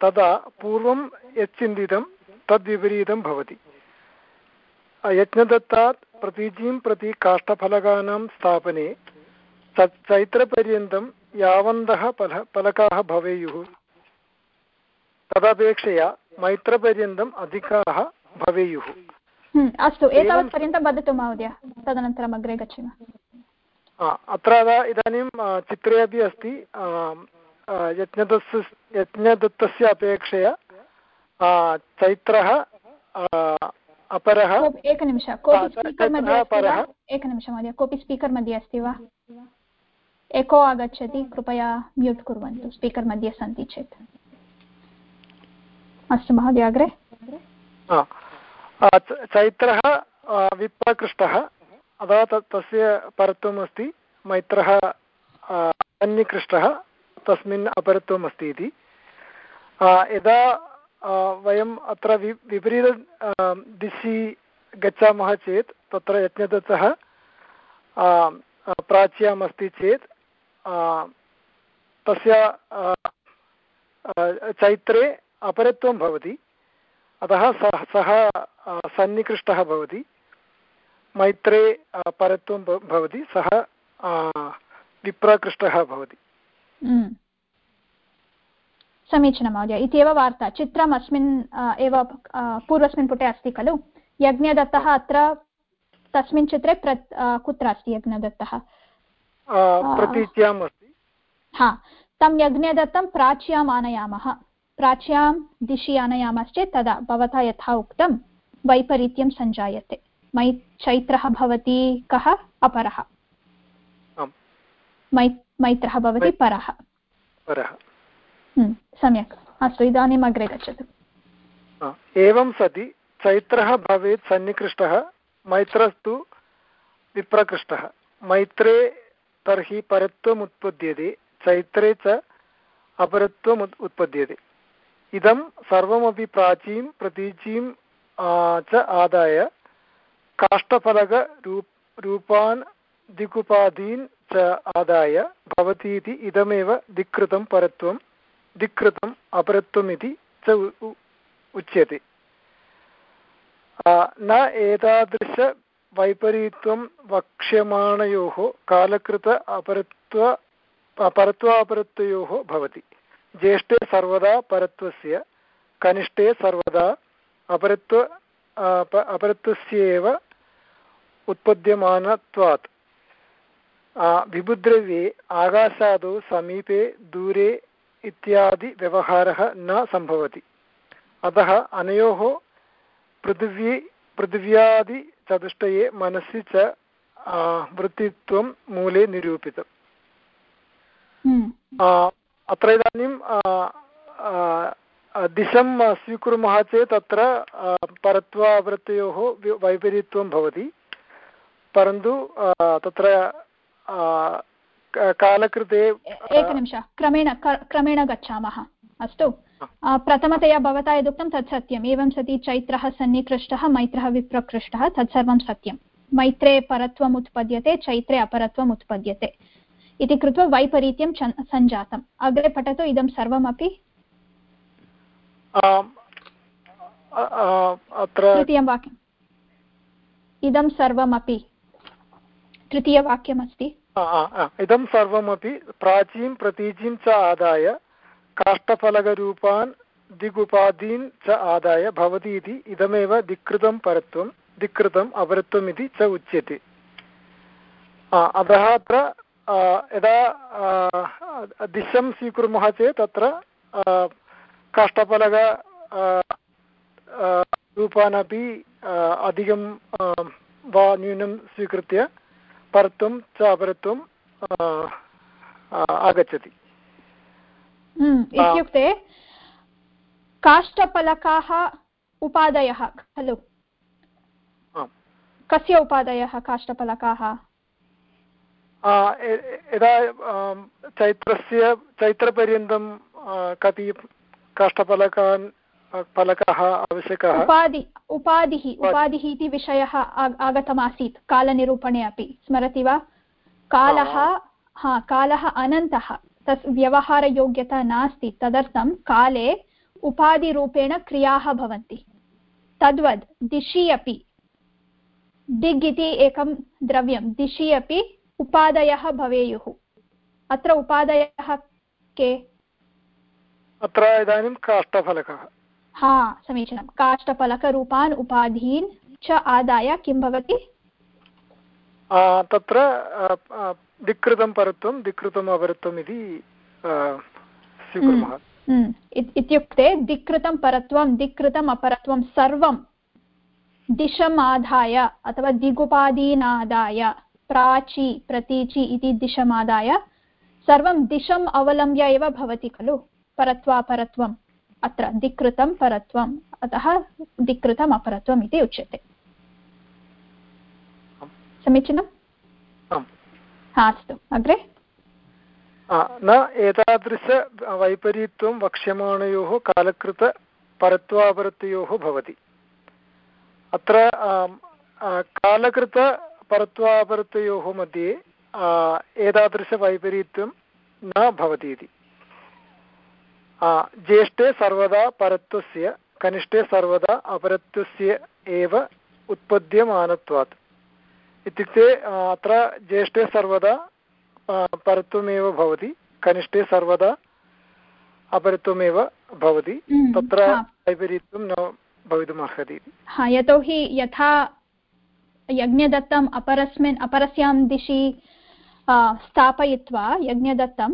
[SPEAKER 7] तदा पूर्वं यच्चिन्तितं तद्विपरीतं भवति। यज्ञदत्तात् प्रतीचीं प्रति काष्ठफलकानां स्थापने चैत्रपर्यन्तं यावन्तः फल फलकाः भवेयुः। तदपेक्षया मैत्रपर्यन्तम् अधिकाः भवेयुः।
[SPEAKER 1] हम्म, अस्तु एतावत्पर्यन्तं वदतु महोदय तदनन्तरम् अग्रे गच्छामः।
[SPEAKER 7] अत्र इदानीं चित्रे अपि अस्ति यज्ञदस्य यज्ञदत्तस्य अपेक्षया चैत्रः अपरः
[SPEAKER 1] एकनिमिष मध्ये एकनिमिषं महोदय कोऽपि स्पीकर् मध्ये अस्ति वा? एको आगच्छति कृपया म्यूट् कुर्वन्तु स्पीकर् मध्ये सन्ति चेत्। अस्तु महोदय अग्रे?
[SPEAKER 7] चैत्रः विप्रकृष्टः अथवा तस्य परत्वम् अस्ति मैत्रः अन्यकृष्टः तस्मिन् अपरत्वम् अस्ति इति यदा वयम् अत्र वि, विपरीत दिशि गच्छामः चेत्, तत्र यज्ञदत्तः प्राच्याम् अस्ति चेत् तस्य चैत्रे अपरत्वं भवति। अतः सः सः सन्निकृष्टः भवति। मैत्रे परत्वं भवति। सः विप्रकृष्टः भवति।
[SPEAKER 1] समीचीनं महोदय। इत्येव वार्ता। चित्रम् अस्मिन् एव पूर्वस्मिन् पुटे अस्ति खलु? यज्ञदत्तः अत्र तस्मिन् चित्रे प्र कुत्र अस्ति यज्ञदत्तः? हा। तं यज्ञदत्तं प्राच्याम् आनयामः। प्राच्यां दिशि आनयामश्चेत् तदा भवता यथा उक्तं वैपरीत्यं सञ्जायते। मै चैत्रः भवति कः? अपरः। मै मैत्रः भवति परः। हम्म, सम्यक्। अस्तु इदानीम् अग्रे गच्छतु।
[SPEAKER 7] एवं सति चैत्रः भवेत् सन्निकृष्टः मैत्रस्तु विप्रकृष्टः। मैत्रे तर्हि परत्वम् उत्पद्यते चैत्रे च अपरत्वम् उत्पद्यते। इदं सर्वमपि प्राचीं प्रतीचीं च आदाय काष्ठफलकरूप रूपान् दिक्उपाधीन् च आदाय भवति इति इदमेव दिक्कृतं परत्वं, दिक्कृतम् अपरत्वम् च उच्यते। न एतादृशवैपरीत्यं वक्ष्यमाणयोः कालकृत अपरत्व परत्वापरत्वयोः भवति। ज्येष्ठे सर्वदा परत्वस्य, कनिष्ठे सर्वदा अपरत्व अपरत्वस्येव उत्पद्यमानत्वात्। विबुद्रव्ये आकाशादौ समीपे दूरे इत्यादि व्यवहारः न सम्भवति अतः अनयोः पृथिवी पृथिव्यादिचतुष्टये मनसि च वृत्तित्वं मूले निरूपितम्। अत्र इदानीं दिशं स्वीकुर्मः चेत् अत्र परत्वावृत्तयोः वैपरीत्यं भवति परन्तु तत्र कालकृते
[SPEAKER 1] एकनिमिष क्रमेण क्रमेण गच्छामः अस्तु प्रथमतया भवता यदुक्तं तत् सत्यम् एवं सति चैत्रः सन्निकृष्टः मैत्रः विप्रकृष्टः तत्सर्वं सत्यं मैत्रे परत्वम् उत्पद्यते चैत्रे अपरत्वम् उत्पद्यते इति कृत्वा वैपरीत्यं सञ्जातम्। अग्रे पठतु इदं सर्वमपि तृतीयं वाक्यम्। इदं सर्वमपि। तृतीयवाक्यमस्ति।
[SPEAKER 7] इदं सर्वमपि प्राचीं प्रतीचीं च आदाय, काष्ठफलकरूपान् दिगुपादीन् च आदाय भवति इति इदमेव दिक्कृतं परत्वं, दिक्कृतम् अपरत्वम् च उच्यते। अतः अत्र यदा दिशं स्वीकुर्मः चेत् अत्र काष्ठफलक रूपानपि अधिकं वा न्यूनं स्वीकृत्य परत्वं च अपरत्वं आगच्छति।
[SPEAKER 1] हम्म, इत्युक्ते काष्ठफलकाः उपादयः खलु? कस्य उपादयः काष्ठफलकाः?
[SPEAKER 7] यदा चैत्रस्य चैत्रपर्यन्तं कति काष्ठफलकान् फलकः आवश्यकः।
[SPEAKER 1] उपाधि उपाधिः उपाधिः। इति विषयः आगतमासीत्। कालनिरूपणे अपि। स्मरति वा? कालः हा। कालः अनन्तः। तस् व्यवहारयोग्यता नास्ति। तदर्थं काले उपाधिरूपेण क्रियाः भवन्ति। तद्वद् दिशि अपि। डिग् इति एकं द्रव्यं। दिशि अपि उपादयः भवेयुः। अत्र उपादयः के?
[SPEAKER 7] अत्र इदानीं काष्ठफलकः।
[SPEAKER 1] हा समीचीनं काष्ठफलकरूपान् उपाधीन् च आदाय किं भवति?
[SPEAKER 7] तत्र दिक्कृतं परत्वं दिक्कृतम् अपरत्वम् इति स्वीकुर्मः।
[SPEAKER 1] हम्म, हम्म। इत्युक्ते दिक्कृतं परत्वं दिक्कृतम् अपरत्वं सर्वं दिशम् अथवा दिगुपादीनादाय प्राची प्रतीचि इति दिशमादाय सर्वं दिशम् अवलम्ब्य एव भवति खलु परत्वापरत्वम्। अत्र दिक्कृतं परत्वम् अतः दिक्कृतम् अपरत्वम् इति उच्यते। समीचीनम् अस्तु। अग्रे?
[SPEAKER 7] न एतादृशवैपरीत्यं वक्ष्यमाणयोः कालकृतपरत्वापरत्वयोः भवति। अत्र कालकृतपरत्वापरत्वयोः मध्ये एतादृशवैपरीत्यं न भवति इति। ज्येष्ठे सर्वदा परत्वस्य कनिष्ठे सर्वदा अपरत्वस्य एव उत्पद्यमानत्वात्। इत्युक्ते अत्र ज्येष्ठे सर्वदा परत्वमेव भवति कनिष्ठे सर्वदा अपरत्वमेव भवति। हम्म, तत्र वैपरीत्यं न भवितुमर्हति
[SPEAKER 1] हा यतोहि यथा यज्ञदत्तम् अपरस्मिन् अपरस्यां दिशि स्थापयित्वा यज्ञदत्तं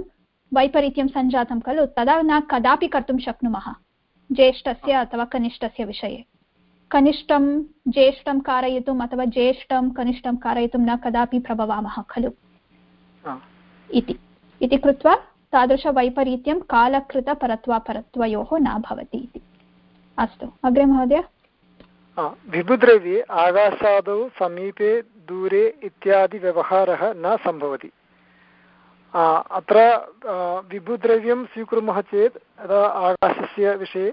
[SPEAKER 1] वैपरीत्यं सञ्जातं खलु तदा न कदापि कर्तुं शक्नुमः। ज्येष्ठस्य अथवा कनिष्ठस्य विषये। कनिष्ठं ज्येष्ठं कारयितुम् अथवा ज्येष्ठं कनिष्ठं कारयितुं न कदापि प्रभवामः खलु। इति। इति कृत्वा तादृशवैपरीत्यं कालकृतपरत्वापरत्वयोः न भवति इति। अस्तु। अग्रे महोदय?
[SPEAKER 7] विभुद्रव्ये आकाशादौ समीपे दूरे इत्यादि व्यवहारः न सम्भवति। अत्र विभुद्रव्यं स्वीकुर्मः चेत् यदा आकाशस्य विषये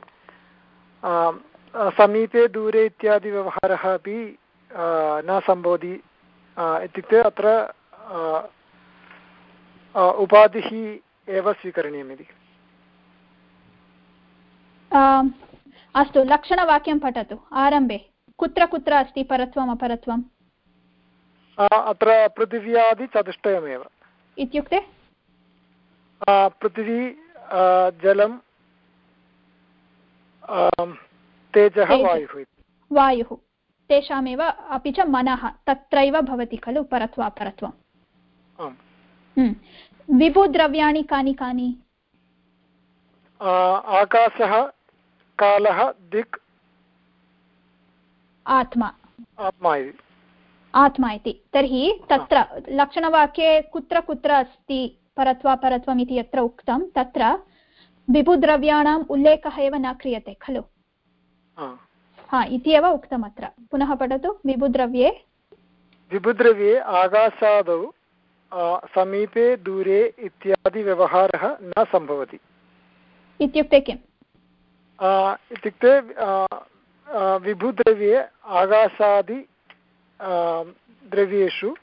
[SPEAKER 7] समीपे दूरे इत्यादि व्यवहारः अपि न सम्भवति इत्युक्ते अत्र उपाधिः एव स्वीकरणीयमिति
[SPEAKER 1] अस्तु लक्षणवाक्यं पठतु आरम्भे कुत्र कुत्र अस्ति परत्वम् अपरत्वम्
[SPEAKER 7] अत्र पृथिव्यादिचतुष्टयमेव
[SPEAKER 1] इत्युक्ते?
[SPEAKER 7] पृथिवी जलं तेजः वायुः
[SPEAKER 1] वायुः। तेषामेव अपि च मनः तत्रैव भवति खलु परत्वापरत्वम् हम्म। विभुद्रव्याणि कानि कानि?
[SPEAKER 7] आकाशः कालः दिक्।
[SPEAKER 1] आत्मा।
[SPEAKER 7] आत्मा इति।
[SPEAKER 1] आत्मा इति। तर्हि तत्र लक्षणवाक्ये कुत्र कुत्र अस्ति परत्वा परत्वम् इति यत्र उक्तं तत्र विभुद्रव्याणाम् उल्लेखः एव न क्रियते खलु? हा। इति एव उक्तम् अत्र। पुनः पठतु विभुद्रव्ये।
[SPEAKER 7] विभुद्रव्ये आकाशादौ समीपे दूरे इत्यादि व्यवहारः न सम्भवति।
[SPEAKER 1] इत्युक्ते किम्?
[SPEAKER 7] इत्युक्ते विभुद्रव्ये आकाशादि द्रव्येषु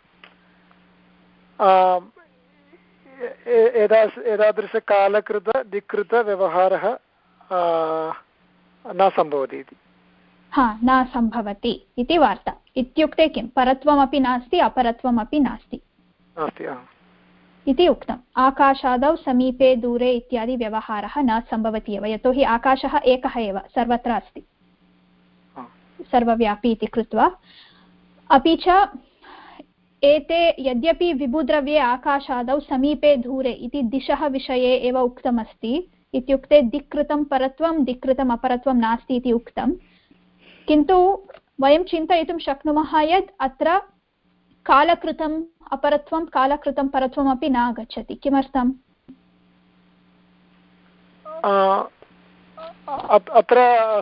[SPEAKER 7] एतादृशकालकृतधिकृतव्यवहारः न सम्भवति इति
[SPEAKER 1] हा न सम्भवति इति वार्ता इत्युक्ते किं परत्वमपि नास्ति अपरत्वमपि नास्ति
[SPEAKER 7] नास्ति
[SPEAKER 1] इति उक्तम् आकाशादौ समीपे दूरे इत्यादि व्यवहारः न सम्भवति एव यतोहि आकाशः एकः एव सर्वत्र अस्ति सर्वव्यापी इति कृत्वा अपि च एते यद्यपि विभुद्रव्ये आकाशादौ समीपे दूरे इति दिशः विषये एव उक्तमस्ति, इत्युक्ते दिक्कृतं परत्वं, दिक्कृतम् अपरत्वं नास्ति इति उक्तं। किन्तु वयं चिन्तयितुं शक्नुमः यत् अत्र कालकृतम् अपरत्वं, कालकृतं परत्वमपि न आगच्छति किमर्थम्
[SPEAKER 7] अत्र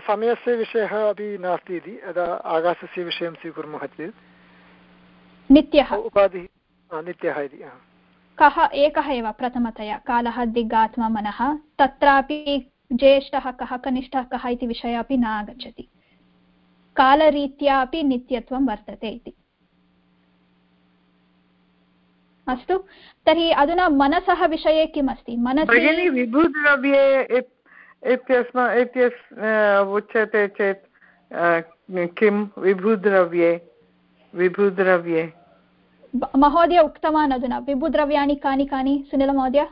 [SPEAKER 7] समयस्य विषयः अपि नास्ति इति यदा आकाशस्य विषयं स्वीकुर्मः चेत्।
[SPEAKER 1] नित्यः।
[SPEAKER 7] उपाधिः नित्यः इति
[SPEAKER 1] कः एकः एव प्रथमतया कालः दिग्गात्मा मनः तत्रापि ज्येष्ठः कः कनिष्ठः कः इति विषयः अपि न आगच्छति कालरीत्या अपि नित्यत्वं वर्तते इति। अस्तु तर्हि अधुना मनसः विषये किम् अस्ति
[SPEAKER 3] मनसि विभुद्रव्ये इत्यस्मा इत्यस् उच्यते चेत् किं विभुद्रव्ये। विभुद्रव्ये।
[SPEAKER 1] महोदय उक्तवान् अधुना। विभुद्रव्याणि कानि कानि? सुनीलमहोदय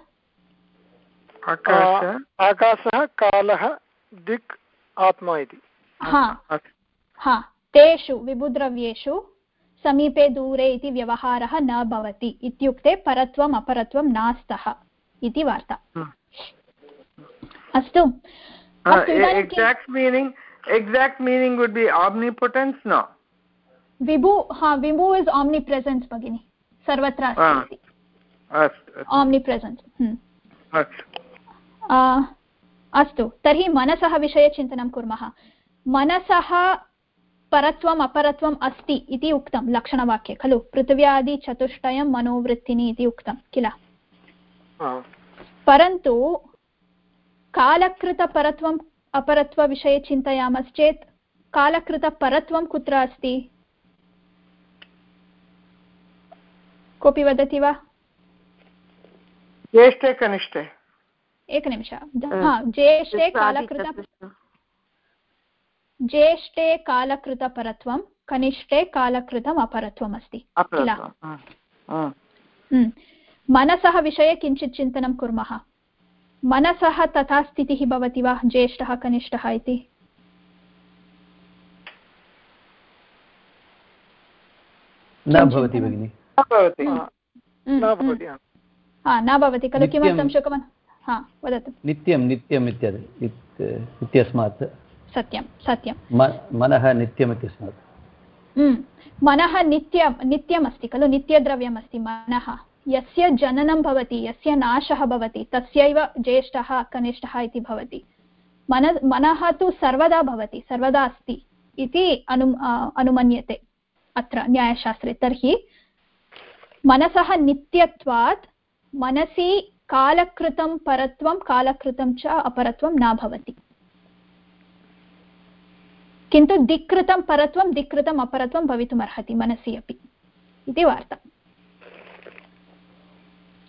[SPEAKER 7] आकाशः। कालः दिक् आत्मा इति।
[SPEAKER 1] हा। हा। तेषु विभुद्रव्येषु समीपे दूरे इति व्यवहारः न भवति। इत्युक्ते परत्वम् अपरत्वं नास्तः इति वार्ता। अस्तु। विभु हा विभु इस् आम्नि प्रेसेन्स् भगिनि। सर्वत्र अस्ति
[SPEAKER 3] अस्तु
[SPEAKER 1] आम्नि प्रेसेण्ट्
[SPEAKER 3] अस्तु।
[SPEAKER 1] अस्तु तर्हि मनसः विषये चिन्तनं कुर्मः। मनसः परत्वम् अपरत्वम् अस्ति इति उक्तं लक्षणवाक्ये खलु? पृथिव्यादिचतुष्टयं मनोवृत्तिनि इति उक्तं किल? परन्तु कालकृतपरत्वम् अपरत्वविषये चिन्तयामश्चेत् कालकृतपरत्वं कुत्र अस्ति कोऽपि वदति वा
[SPEAKER 3] ज्येष्ठे कनिष्ठे
[SPEAKER 1] एकनिमिष हा ज्येष्ठे कालकृत ज्येष्ठे कालकृतपरत्वं कनिष्ठे कालकृतम् अपरत्वम् अस्ति किल हम्म। मनसः विषये किञ्चित् चिन्तनं कुर्मः मनसः तथा स्थितिः भवति वा ज्येष्ठः कनिष्ठः इति?
[SPEAKER 5] न भवति भगिनि।
[SPEAKER 1] न भवति। खलु किमर्थं शुकमन्? हा वदतु।
[SPEAKER 5] नित्यं नित्यम् इत्यादि इत्यस्मात्
[SPEAKER 1] सत्यं सत्यं।
[SPEAKER 5] मनः नित्यम् इत्यस्मात्
[SPEAKER 1] मनः नित्यं नित्यमस्ति खलु नित्यद्रव्यमस्ति मनः। यस्य जननं भवति, यस्य नाशः भवति, तस्यैव ज्येष्ठः, कनिष्ठः इति भवति। मन, मनः तु सर्वदा भवति, सर्वदा अस्ति इति अनु अनुमन्यते अत्र न्यायशास्त्रे। तर्हि मनसः नित्यत्वात् मनसि कालकृतं परत्वं, कालकृतं च अपरत्वं न भवति। किन्तु दिक्कृतं परत्वं, दिक्कृतम् अपरत्वं भवितुमर्हति मनसि अपि। इति वार्ता।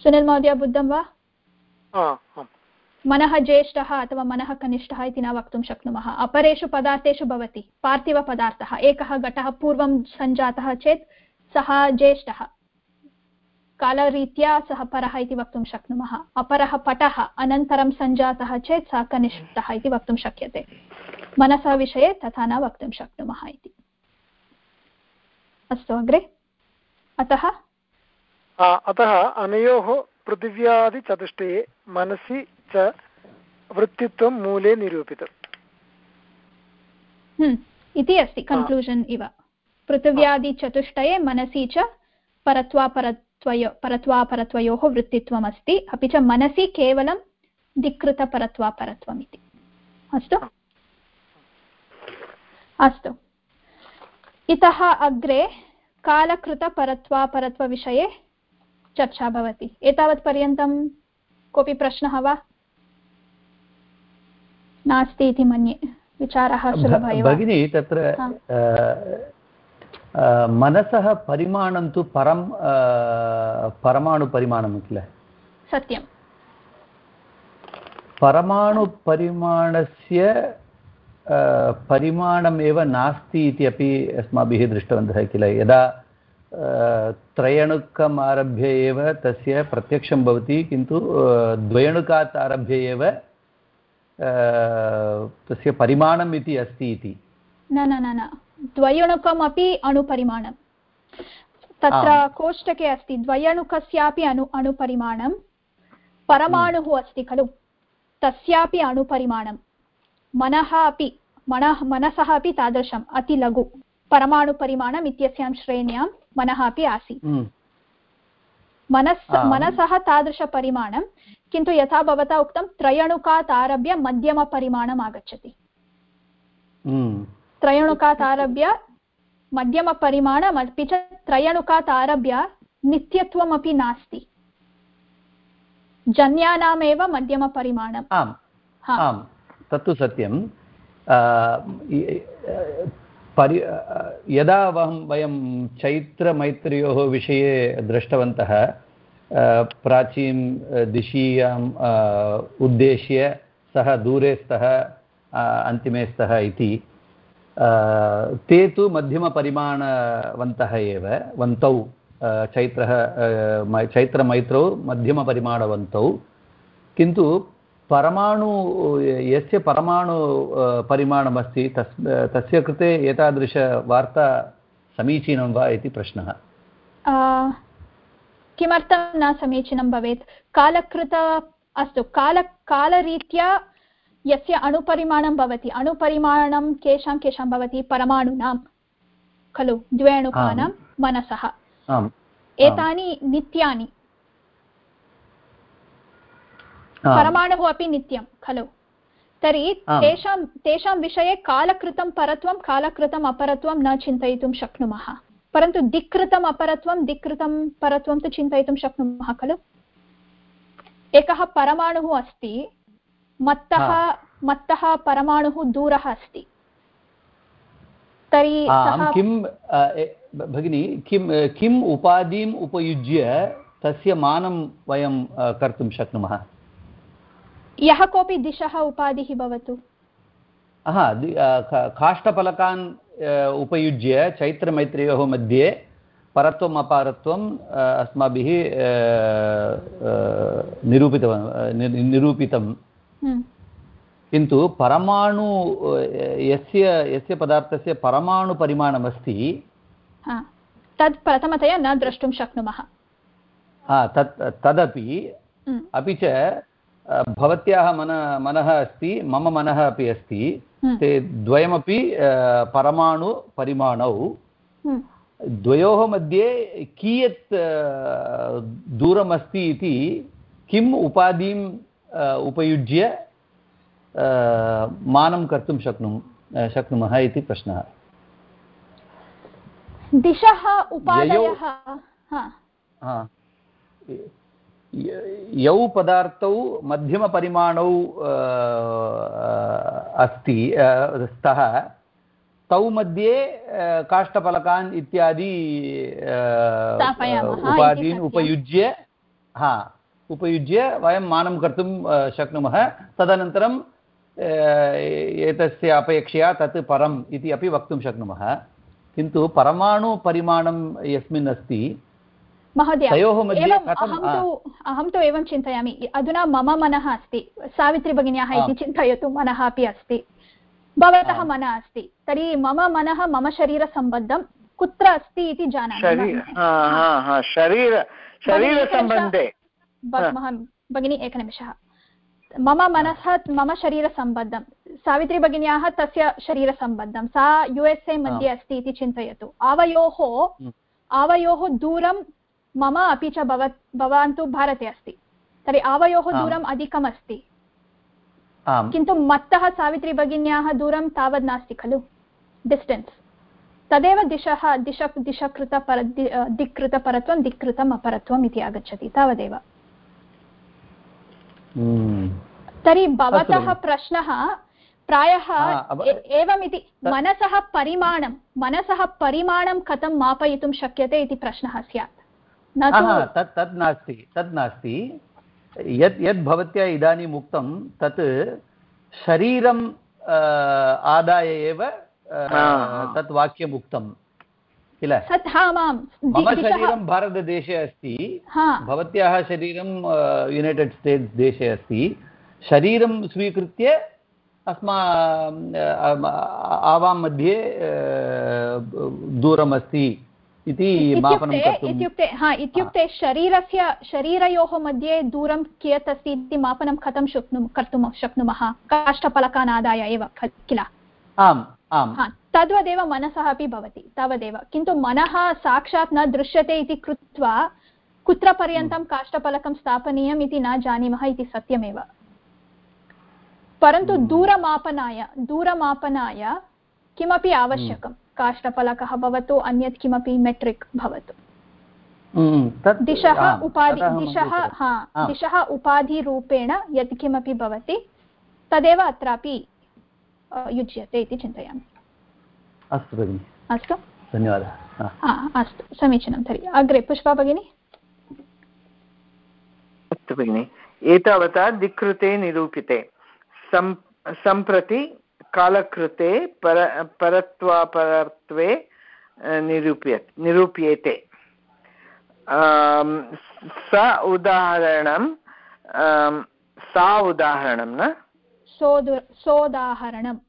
[SPEAKER 1] सुनील् महोदय बुद्धं वा? मनः ज्येष्ठः अथवा मनः कनिष्ठः इति न वक्तुं शक्नुमः। अपरेषु पदार्थेषु भवति पार्थिवपदार्थः एकः घटः पूर्वं सञ्जातः चेत् सः ज्येष्ठः। कालरीत्या सः परः इति वक्तुं शक्नुमः। अपरः पटः अनन्तरं सञ्जातः चेत् सः कनिष्ठः इति वक्तुं शक्यते। मनसः विषये तथा न वक्तुं शक्नुमः इति। अस्तु अग्रे। अतः
[SPEAKER 7] अतः अनयोः पृथिव्यादिचतुष्टये मनसि च वृत्तित्वं मूले निरूपितम्।
[SPEAKER 1] हम्म, इति अस्ति कन्क्लूषन् इव। पृथिव्यादिचतुष्टये मनसि च परत्वापर परत्वयो परत्वापरत्वयोः वृत्तित्वम् अस्ति अपि च मनसि केवलं दिक्कृतपरत्वापरत्वम् इति अस्तु? अस्तु। इतः अग्रे कालकृतपरत्वापरत्वविषये चर्चा भवति। एतावत्पर्यन्तं कोऽपि प्रश्नः वा? नास्ति इति मन्ये। विचारः सुलभः
[SPEAKER 5] भगिनी तत्र मनसः परिमाणं तु परं परमाणुपरिमाणं किल?
[SPEAKER 1] सत्यं
[SPEAKER 5] परमाणुपरिमाणस्य परिमाणमेव नास्ति इति अपि अस्माभिः दृष्टवन्तः किल? यदा त्रयणुकम् आरभ्य एव तस्य प्रत्यक्षं भवति किन्तु द्वयणुकात् आरभ्य एव तस्य परिमाणम् इति अस्ति इति।
[SPEAKER 1] न न न द्वयणुकमपि अणुपरिमाणं तत्र कोष्टके अस्ति। द्वयणुकस्यापि अणु अणुपरिमाणं। परमाणुः अस्ति खलु। तस्यापि अणुपरिमाणं। मनः अपि मनः मनसः अपि तादृशम् अतिलघु। परमाणुपरिमाणम् इत्यस्यां श्रेण्यां मनः अपि आसीत्। हम्म। मनस् मनसः तादृशपरिमाणं किन्तु यथा भवता उक्तं त्रयणुकात् आरभ्य मध्यमपरिमाणम् आगच्छति हम्म। त्रयणुकात् आरभ्य मध्यमपरिमाणम् अपि च त्रयणुकात् आरभ्य नित्यत्वमपि नास्ति। जन्यानामेव मध्यमपरिमाणम्।
[SPEAKER 5] आम्। आम्। तत्तु सत्यं। परि यदा वयं वयं चैत्रमैत्र्योः विषये दृष्टवन्तः प्राचीं दिशीयाम् उद्देश्य सः दूरे स्तः अन्तिमे स्तः इति ते तु मध्यमपरिमाणवन्तः एव, वन्तौ चैत्रः चैत्रमैत्रौ मध्यमपरिमाणवन्तौ, किन्तु परमाणु यस्य परमाणु परिमाणमस्ति तस् तस्य कृते एतादृशवार्ता समीचीनं वा इति प्रश्नः
[SPEAKER 1] किमर्थं न समीचीनं भवेत् कालकृत अस्तु काल कालरीत्या यस्य अणुपरिमाणं भवति अणुपरिमाणं केषां केषां भवति परमाणूनां खलु द्वे अणुकानां मनसः एतानि नित्यानि परमाणुः अपि नित्यं खलु। तर्हि। तेषां तेषां विषये कालकृतं परत्वं कालकृतम् अपरत्वं न चिन्तयितुं शक्नुमः। परन्तु दिक्कृतम् अपरत्वं दिक्कृतं परत्वं तु चिन्तयितुं शक्नुमः खलु। एकः परमाणुः अस्ति मत्तः मत्तः परमाणुः दूरः अस्ति। तर्हि
[SPEAKER 5] किं भगिनि किं किम् उपाधिम् उपयुज्य तस्य मानं वयं कर्तुं शक्नुमः?
[SPEAKER 1] यः कोऽपि दिशः उपाधिः भवतु।
[SPEAKER 5] हा काष्ठफलकान् उपयुज्य चैत्रमैत्रेयोः मध्ये परत्वम् अपारत्वम् अस्माभिः निरूपितवान् निरूपितं
[SPEAKER 1] हम्म।
[SPEAKER 5] किन्तु परमाणु यस्य यस्य पदार्थस्य परमाणुपरिमाणमस्ति
[SPEAKER 1] तत् प्रथमतया न द्रष्टुं शक्नुमः।
[SPEAKER 5] हा तत् तदपि
[SPEAKER 1] हम्म,
[SPEAKER 5] अपि च भवत्याः मन मनः अस्ति मम मनः अपि अस्ति
[SPEAKER 1] हम्म,
[SPEAKER 5] ते द्वयमपि परमाणुपरिमाणौ
[SPEAKER 1] हम्म।
[SPEAKER 5] द्वयोः मध्ये कियत् दूरमस्ति इति किम् उपाधिम् उपयुज्य मानं कर्तुं शक्नुम शक्नुमः इति प्रश्नः।
[SPEAKER 1] दिशः उपादयः हा।
[SPEAKER 5] हा। य- पदार्थौ मध्यमपरिमाणौ अस्ति स्तः। तौ मध्ये काष्ठफलकान् इत्यादि उपाधीन् उपयुज्य हा उपयुज्य वयं मानं कर्तुं शक्नुमः। तदनन्तरं एतस्य अपेक्षया तत् परम् इति अपि वक्तुं शक्नुमः। किन्तु परमाणुपरिमाणं यस्मिन् अस्ति
[SPEAKER 1] महोदय
[SPEAKER 5] कथम्,
[SPEAKER 1] अहं तु अहं तु एवं चिन्तयामि। अधुना मम मनः अस्ति। सावित्रीभगिन्याः इति चिन्तयतु मनः अपि अस्ति। भवतः मनः अस्ति। तर्हि मम मनः मम शरीरसम्बद्धं कुत्र अस्ति इति जानामि।
[SPEAKER 3] शरीर हा हा हा शरीर शरीरसम्बन्धे।
[SPEAKER 1] भगिनी एकनिमिषः। मम मनः मम शरीरसम्बद्धं। सावित्रीभगिन्याः तस्य शरीरसम्बद्धं। सा यु एस् ए मध्ये अस्ति इति चिन्तयतु। आवयोः
[SPEAKER 5] हम्म।
[SPEAKER 1] आवयोः दूरं मम अपि च भव भवान् तु भारते अस्ति। तर्हि आवयोः। दूरम् अधिकम् अस्ति किन्तु मत्तः सावित्रीभगिन्याः दूरं तावद् नास्ति खलु। डिस्टेन्स् तदेव दिशः दिश दिशकृतपर दिक्कृतपरत्वं दिक्कृतम् अपरत्वम् इति आगच्छति। तावदेव।
[SPEAKER 5] हम्म।
[SPEAKER 1] तर्हि भवतः। प्रश्नः प्रायः एवमिति मनसः परिमाणं मनसः परिमाणं कथं मापयितुं शक्यते इति प्रश्नः स्यात्।
[SPEAKER 5] तत् तत् नास्ति तत् नास्ति। यत् यद् भवत्या इदानीम् उक्तं तत् शरीरम् आदाय एव तत् वाक्यम् उक्तं किल?
[SPEAKER 1] हा
[SPEAKER 5] मम। शरीरं भारतदेशे अस्ति भवत्याः शरीरं युनैटेड् स्टेट्स् देशे अस्ति। शरीरं स्वीकृत्य अस्मा आवां मध्ये दूरमस्ति। इति मापनं
[SPEAKER 1] इत्युक्ते
[SPEAKER 5] कर्तुं
[SPEAKER 1] इत्युक्ते हा। इत्युक्ते शरीरस्य शरीरयोः मध्ये दूरं कियत् अस्ति इति मापनं कथं शक्नुमः कर्तुं शक्नुमः? काष्ठफलकान् आदाय एव किल?
[SPEAKER 5] आम् आम्।
[SPEAKER 1] तद्वदेव मनसः अपि भवति तावदेव। किन्तु मनः साक्षात् न दृश्यते इति कृत्वा कुत्र पर्यन्तं काष्ठफलकं स्थापनीयम् इति न जानीमः इति सत्यमेव। परन्तु दूरमापनाय दूरमापनाय किमपि आवश्यकं काष्ठफलकः भवतु अन्यत् किमपि मेट्रिक् भवतु।
[SPEAKER 5] हम्म,
[SPEAKER 1] दिशः उपाधि दिशः। हा दिशः उपाधिरूपेण यत् किमपि भवति तदेव अत्रापि युज्यते इति चिन्तयामि।
[SPEAKER 5] अस्तु भगिनि।
[SPEAKER 1] अस्तु?
[SPEAKER 5] धन्यवादः।
[SPEAKER 1] अस्तु समीचीनं तर्हि। अग्रे पुष्पा भगिनी?
[SPEAKER 3] अस्तु भगिनि। एतावता दिक्कृते निरूपिते। सम् सम्प्रति कालकृते पर परत्वापरत्वे निरूप्य निरूप्येते। स उदाहरणं सा उदाहरणं न?
[SPEAKER 1] सोदु सोदाहरणम्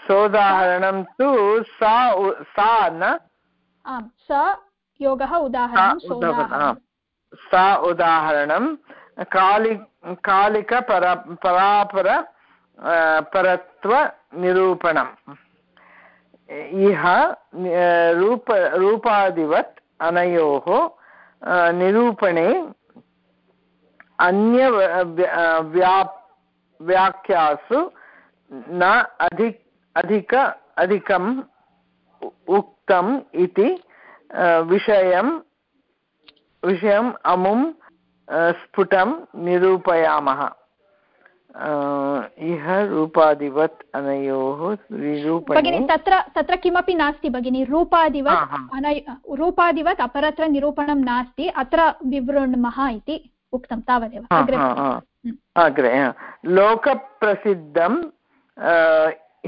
[SPEAKER 3] सोदाहरणं तु सा सा न?
[SPEAKER 1] आम् स योगः उदाहरणं
[SPEAKER 3] सा उदाहरणं कालि कालिकपर परापर अ, परत्वनिरूपणम् इह रूप, रूपादिवत् अनयोः निरूपणे अन्य व्या व्याख्यासु न अधिक अधिक, अधिकम् उक्तम् इति विषयं विषयम् अमुं स्फुटं निरूपयामः। इह रूपादिवत् अनयोः
[SPEAKER 1] भगिनि तत्र तत्र किमपि नास्ति भगिनि रूपादिवत् रूपादिवत् अपरत्र निरूपणं नास्ति अत्र विवृण्मः इति उक्तं तावदेव
[SPEAKER 3] अग्रे लोकप्रसिद्धं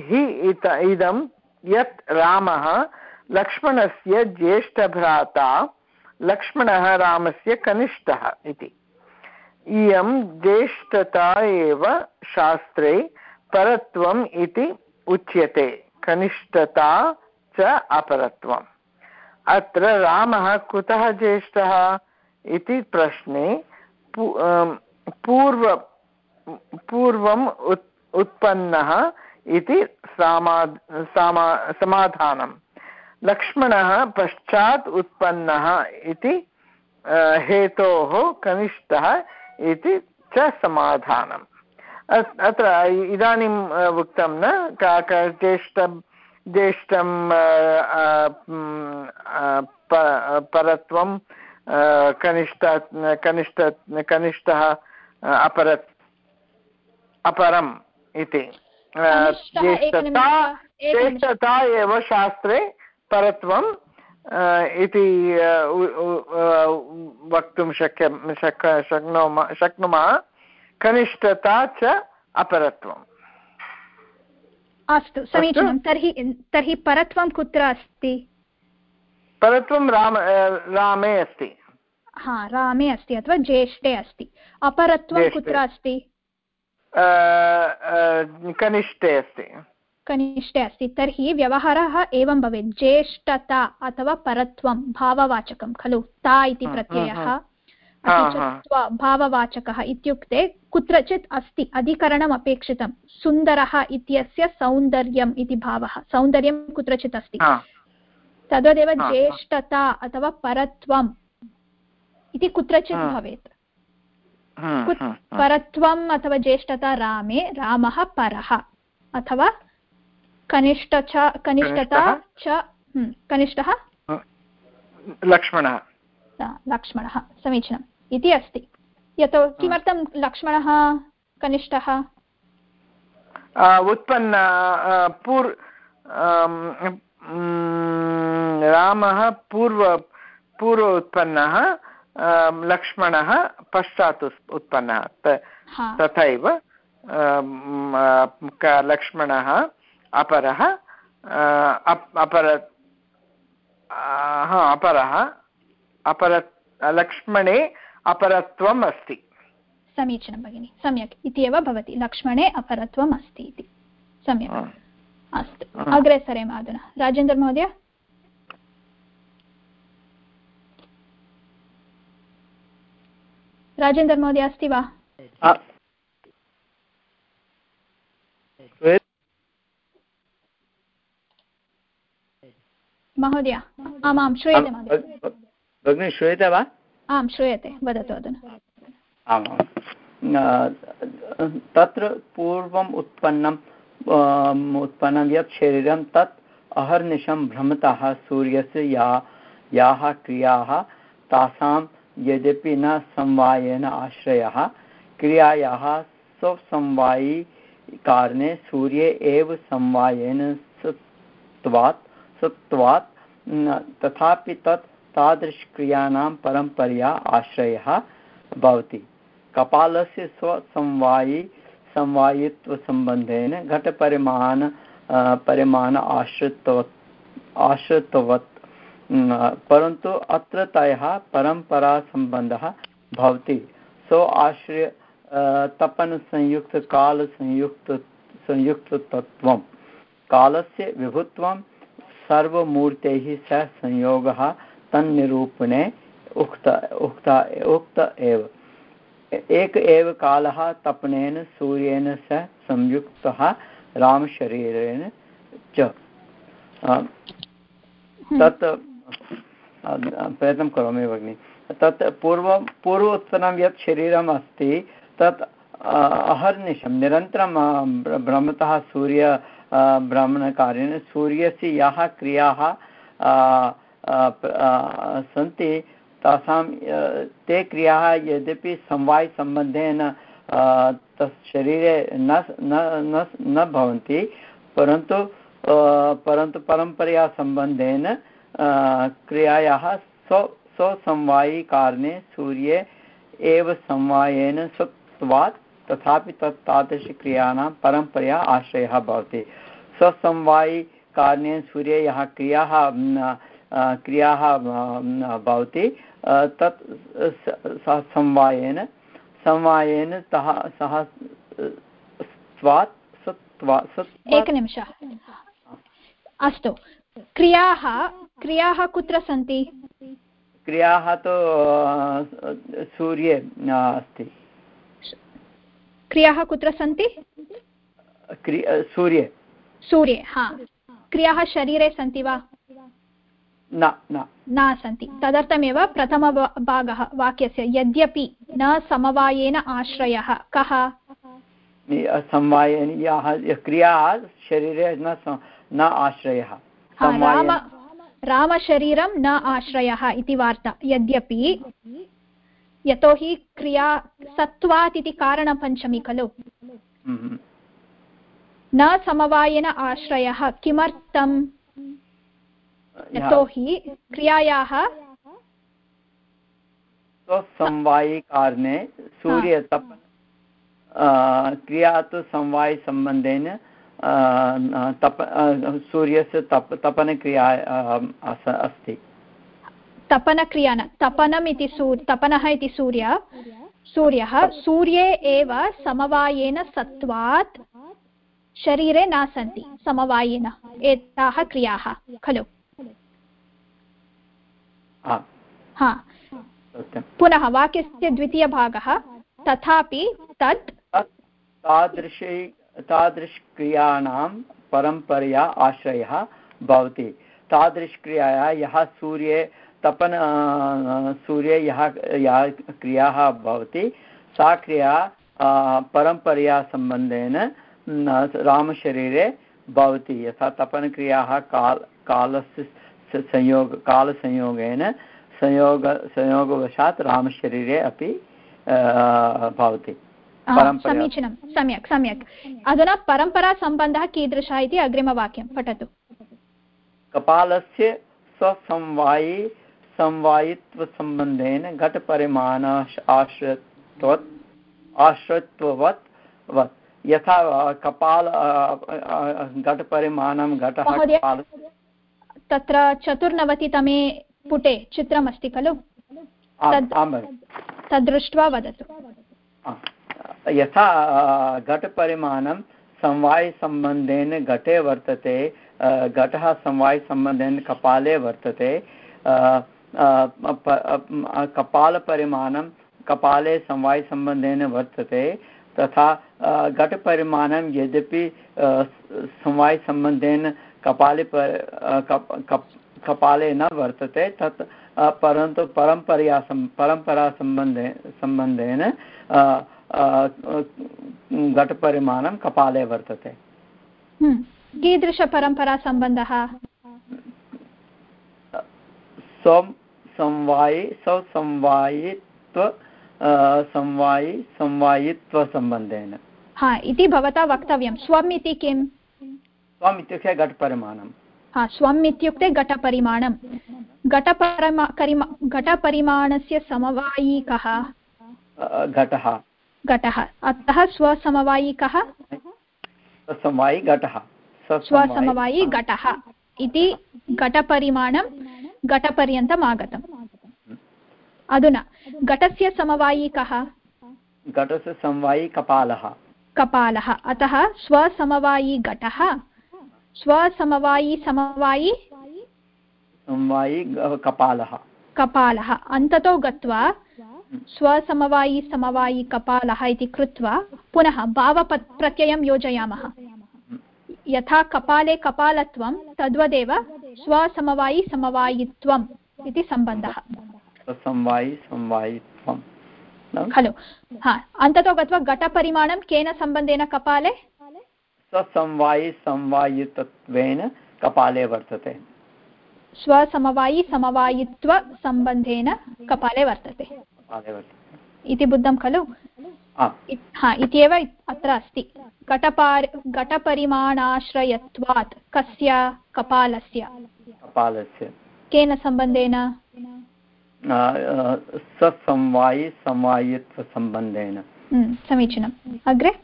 [SPEAKER 3] हि इदं यत् रामः लक्ष्मणस्य ज्येष्ठभ्राता लक्ष्मणः रामस्य कनिष्ठः इति इयं ज्येष्ठता एव शास्त्रे परत्वम् इति उच्यते। कनिष्ठता च अपरत्वम्। अत्र रामः कुतः ज्येष्ठः इति प्रश्ने पूर्व, पूर्वम् उत्, उत्पन्नः इति सामा सामा समाधानं लक्ष्मणः पश्चात् उत्पन्नः इति हेतोः कनिष्ठः इति च समाधानम्। अत्र इदानीम् उक्तं न काक ज्येष्ठ ज्येष्ठं परत्वं कनिष्ठ कनिष्ठ कनिष्ठः अपरत् अपरम् इति। ज्येष्ठता ज्येष्ठता एव शास्त्रे परत्वं इति वक्तुं शक्य शक् शक्नुमः शक्नुमः कनिष्ठता च अपरत्वम्
[SPEAKER 1] अस्तु समीचीनं. तर्हि तर्हि परत्वं कुत्र अस्ति?
[SPEAKER 3] परत्वं राम रामे अस्ति।
[SPEAKER 1] हा रामे अस्ति अथवा ज्येष्ठे अस्ति। अपरत्वं कुत्र अस्ति?
[SPEAKER 3] कनिष्ठे अस्ति।
[SPEAKER 1] कनिष्ठे अस्ति तर्हि व्यवहारः एवं भवेत्। ज्येष्ठता अथवा परत्वं भाववाचकं खलु? ता इति प्रत्ययः। भाववाचकः इत्युक्ते कुत्रचित् अस्ति अधिकरणम् अपेक्षितं। सुन्दरः इत्यस्य सौन्दर्यम् इति भावः। सौन्दर्यं कुत्रचित् अस्ति। तद्वदेव ज्येष्ठता अथवा परत्वम् इति कुत्रचित् भवेत्। परत्वम् अथवा ज्येष्ठता रामे रामः परः अथवा कनिष्ठ? च कनिष्ठता च कनिष्ठः
[SPEAKER 3] लक्ष्मणः।
[SPEAKER 1] लक्ष्मणः समीचीनम्। इति अस्ति। यतो किमर्थं लक्ष्मणः कनिष्ठः?
[SPEAKER 3] उत्पन्न पूर् रामः पूर्व पूर्व उत्पन्नः लक्ष्मणः पश्चात् उत्पन्नः। तथैव लक्ष्मणः अपरः अपर हा अपरः अपर लक्ष्मणे अपरत्वम् अस्ति।
[SPEAKER 1] समीचीनं भगिनि सम्यक्। इति एव भवति लक्ष्मणे अपरत्वम् अस्ति इति। सम्यक्। अस्तु। अग्रे सरेम अधुना। राजेन्द्रमहोदय राजेन्द्रमहोदय अस्ति वा? महोदय आमां श्रूयते महोदय।
[SPEAKER 2] भगिनी श्रूयते वा?
[SPEAKER 1] आं श्रूयते वदतु अधुना।
[SPEAKER 2] आमां तत्र पूर्वम् उत्पन्नम् उत्पन्नं यत् शरीरं तत् अहर्निशं भ्रमतः सूर्यस्य या याः क्रियाः तासां यद्यपि न समवायेन आश्रयः क्रियायाः स्वसमवायी कारणे सूर्ये एव समवायेन सत्वात् सत्वात् तथापि तत् तादृशक्रियाणां परम्परया आश्रयः भवति। कपालस्य स्वसमवायी समवायित्वसम्बन्धेन घटपरिमाण परिमाण आश्रितवत् आश्रितवत् परन्तु अत्र तयः परम्परासम्बन्धः भवति। सो आश्रय तपनसंयुक्तकालसंयुक्त संयुक्ततत्त्वं। कालस्य विभुत्वं सर्वमूर्तैः सह संयोगः तन्निरूपणे उक्त उक्त उक्त एव। एक एव कालः तपनेन सूर्येण सह संयुक्तः, रामशरीरेण च। तत् प्रयत्नं करोमि भगिनि। तत् पूर्वं, पूर्वोत्तरं यत् शरीरम् अस्ति, तत् अहर्निशं, निरन्तरं ब्रह्मतः सूर्य ब्राह्मणकार्येण सूर्यस्य याः क्रियाः सन्ति, तासां ते क्रियाः यद्यपि समवायसम्बन्धेन तस् शरीरे न न न भवन्ति, परन्तु परन्तु परम्परया सम्बन्धेन क्रियायाः स्व स्वसमवायिकारणे सूर्ये एव समवायेन सत्वात् तथापि तत् तादृशक्रियाणां परम्परया आश्रयः भवति। स्वसमवायिकारणेन सूर्ये यः क्रियाः क्रियाः भवति तत् सः समवायेन समवायेन तः सः स्वात्
[SPEAKER 1] एकनिमिषः। अस्तु। क्रियाः क्रियाः कुत्र सन्ति?
[SPEAKER 2] क्रियाः तु सूर्ये अस्ति।
[SPEAKER 1] क्रियाः कुत्र सन्ति?
[SPEAKER 2] सूर्ये।
[SPEAKER 1] सूर्ये हा। क्रियाः शरीरे सन्ति वा?
[SPEAKER 2] न न।
[SPEAKER 1] न सन्ति। तदर्थमेव प्रथमभागः वाक्यस्य यद्यपि न समवायेन आश्रयः। कः?
[SPEAKER 2] समवायेन याः क्रियाः शरीरे न न आश्रयः।
[SPEAKER 1] राम रामशरीरं न आश्रयः इति वार्ता। यद्यपि यतोहि क्रिया सत्त्वात् इति कारणपञ्चमी खलु।
[SPEAKER 2] हम्म।
[SPEAKER 1] न समवायेन आश्रयः किमर्थम्? यतोहि क्रियायाः
[SPEAKER 2] स्वसमवायिकारणे सूर्यतप क्रिया तु समवायसम्बन्धेन तप सूर्यस्य तप तपनक्रिया अस्ति।
[SPEAKER 1] तपनक्रिया न तपनम् इति सू तपनः इति सूर्य। सूर्यः सूर्ये एव समवायेन सत्त्वात् शरीरे न सन्ति समवायेन। एताः क्रियाः खलु। हा। पुनः वाक्यस्य द्वितीयभागः तथापि तत्
[SPEAKER 2] तादृशै तादृशक्रियाणां परम्परया आश्रयः भवति। तादृशक्रियाया यः सूर्ये तपन सूर्ये यः या क्रियाः भवति। सा क्रिया परम्परया सम्बन्धेन रामशरीरे भवति। यथा तपनक्रियाः काल कालस्य संयोग कालसंयोगेन संयोग संयोगवशात् रामशरीरे अपि भवति।
[SPEAKER 1] समीचीनं सम्यक् सम्यक्। अधुना परम्परासम्बन्धः कीदृशः इति अग्रिमवाक्यं पठतु।
[SPEAKER 2] कपालस्य स्वसंवायि समवायित्वसम्बन्धेन घटपरिमाण आश्रयत्वत् आश्रयत्ववत् वत्। यथा कपाल घटपरिमाणं घटः
[SPEAKER 1] तत्र चतुर्नवतितमे पुटे चित्रमस्ति खलु? तद्दृष्ट्वा वदतु।
[SPEAKER 2] यथा घटपरिमाणं समवायसम्बन्धेन घटे वर्तते घटः समवायसम्बन्धेन कपाले वर्तते कपालपरिमाणं कपाले समवायसम्बन्धेन वर्तते तथा घटपरिमाणं यद्यपि समवायसम्बन्धेन कपाले कपाले न वर्तते तत् परन्तु परम्परया परम्परासम्बन्धे सम्बन्धेन घटपरिमाणं कपाले वर्तते।
[SPEAKER 1] कीदृशपरम्परासम्बन्धः
[SPEAKER 2] स्वं संवायि स्वसंवायित्व संवायि संवायित्वसम्बन्धेन
[SPEAKER 1] हा इति भवता वक्तव्यं। स्वम् इति किम्?
[SPEAKER 2] स्वम् इत्युक्ते घटपरिमाणं
[SPEAKER 1] हा स्वम् इत्युक्ते घटपरिमाणं घटपरिमा घटपरिमाणस्य समवायिकः?
[SPEAKER 2] घटः।
[SPEAKER 1] घटः। अतः स्वसमवायी कः
[SPEAKER 2] स्वसमवायी घटः।
[SPEAKER 1] स्वसमवायी घटः। इति घटपरिमाणं घटपर्यन्तम् आगतम्। अधुना घटस्य समवायी कः
[SPEAKER 2] घटस्य समवायी कपालः।
[SPEAKER 1] कपालः अतः स्वसमवायी घटः स्वसमवायी समवायी
[SPEAKER 2] समवायी कपालः।
[SPEAKER 1] कपालः। अन्ततो गत्वा स्वसमवायी समवायी कपालः इति कृत्वा पुनः भावप्रत्ययं योजयामः। यथा कपाले कपालत्वं तद्वदेव स्वसमवायी समवायित्वम् इति सम्बन्धः।
[SPEAKER 2] समवायि समवायित्वं
[SPEAKER 1] खलु। हा अन्ततो गत्वा घटपरिमाणं केन सम्बन्धेन कपाले?
[SPEAKER 2] स्वसमवायि समवायित्वेन कपाले वर्तते।
[SPEAKER 1] स्वसमवायि समवायित्वसम्बन्धेन कपाले वर्तते। इति बुद्धं खलु? हा इत्येव अत्र अस्ति। घटपार घटपरिमाणाश्रयत्वात् कस्य कपालस्य?
[SPEAKER 2] कपालस्य।
[SPEAKER 1] केन सम्बन्धेन?
[SPEAKER 2] ससमवायि समवायित्वसम्बन्धेन
[SPEAKER 1] हम्म, समीचीनम्। अग्रे?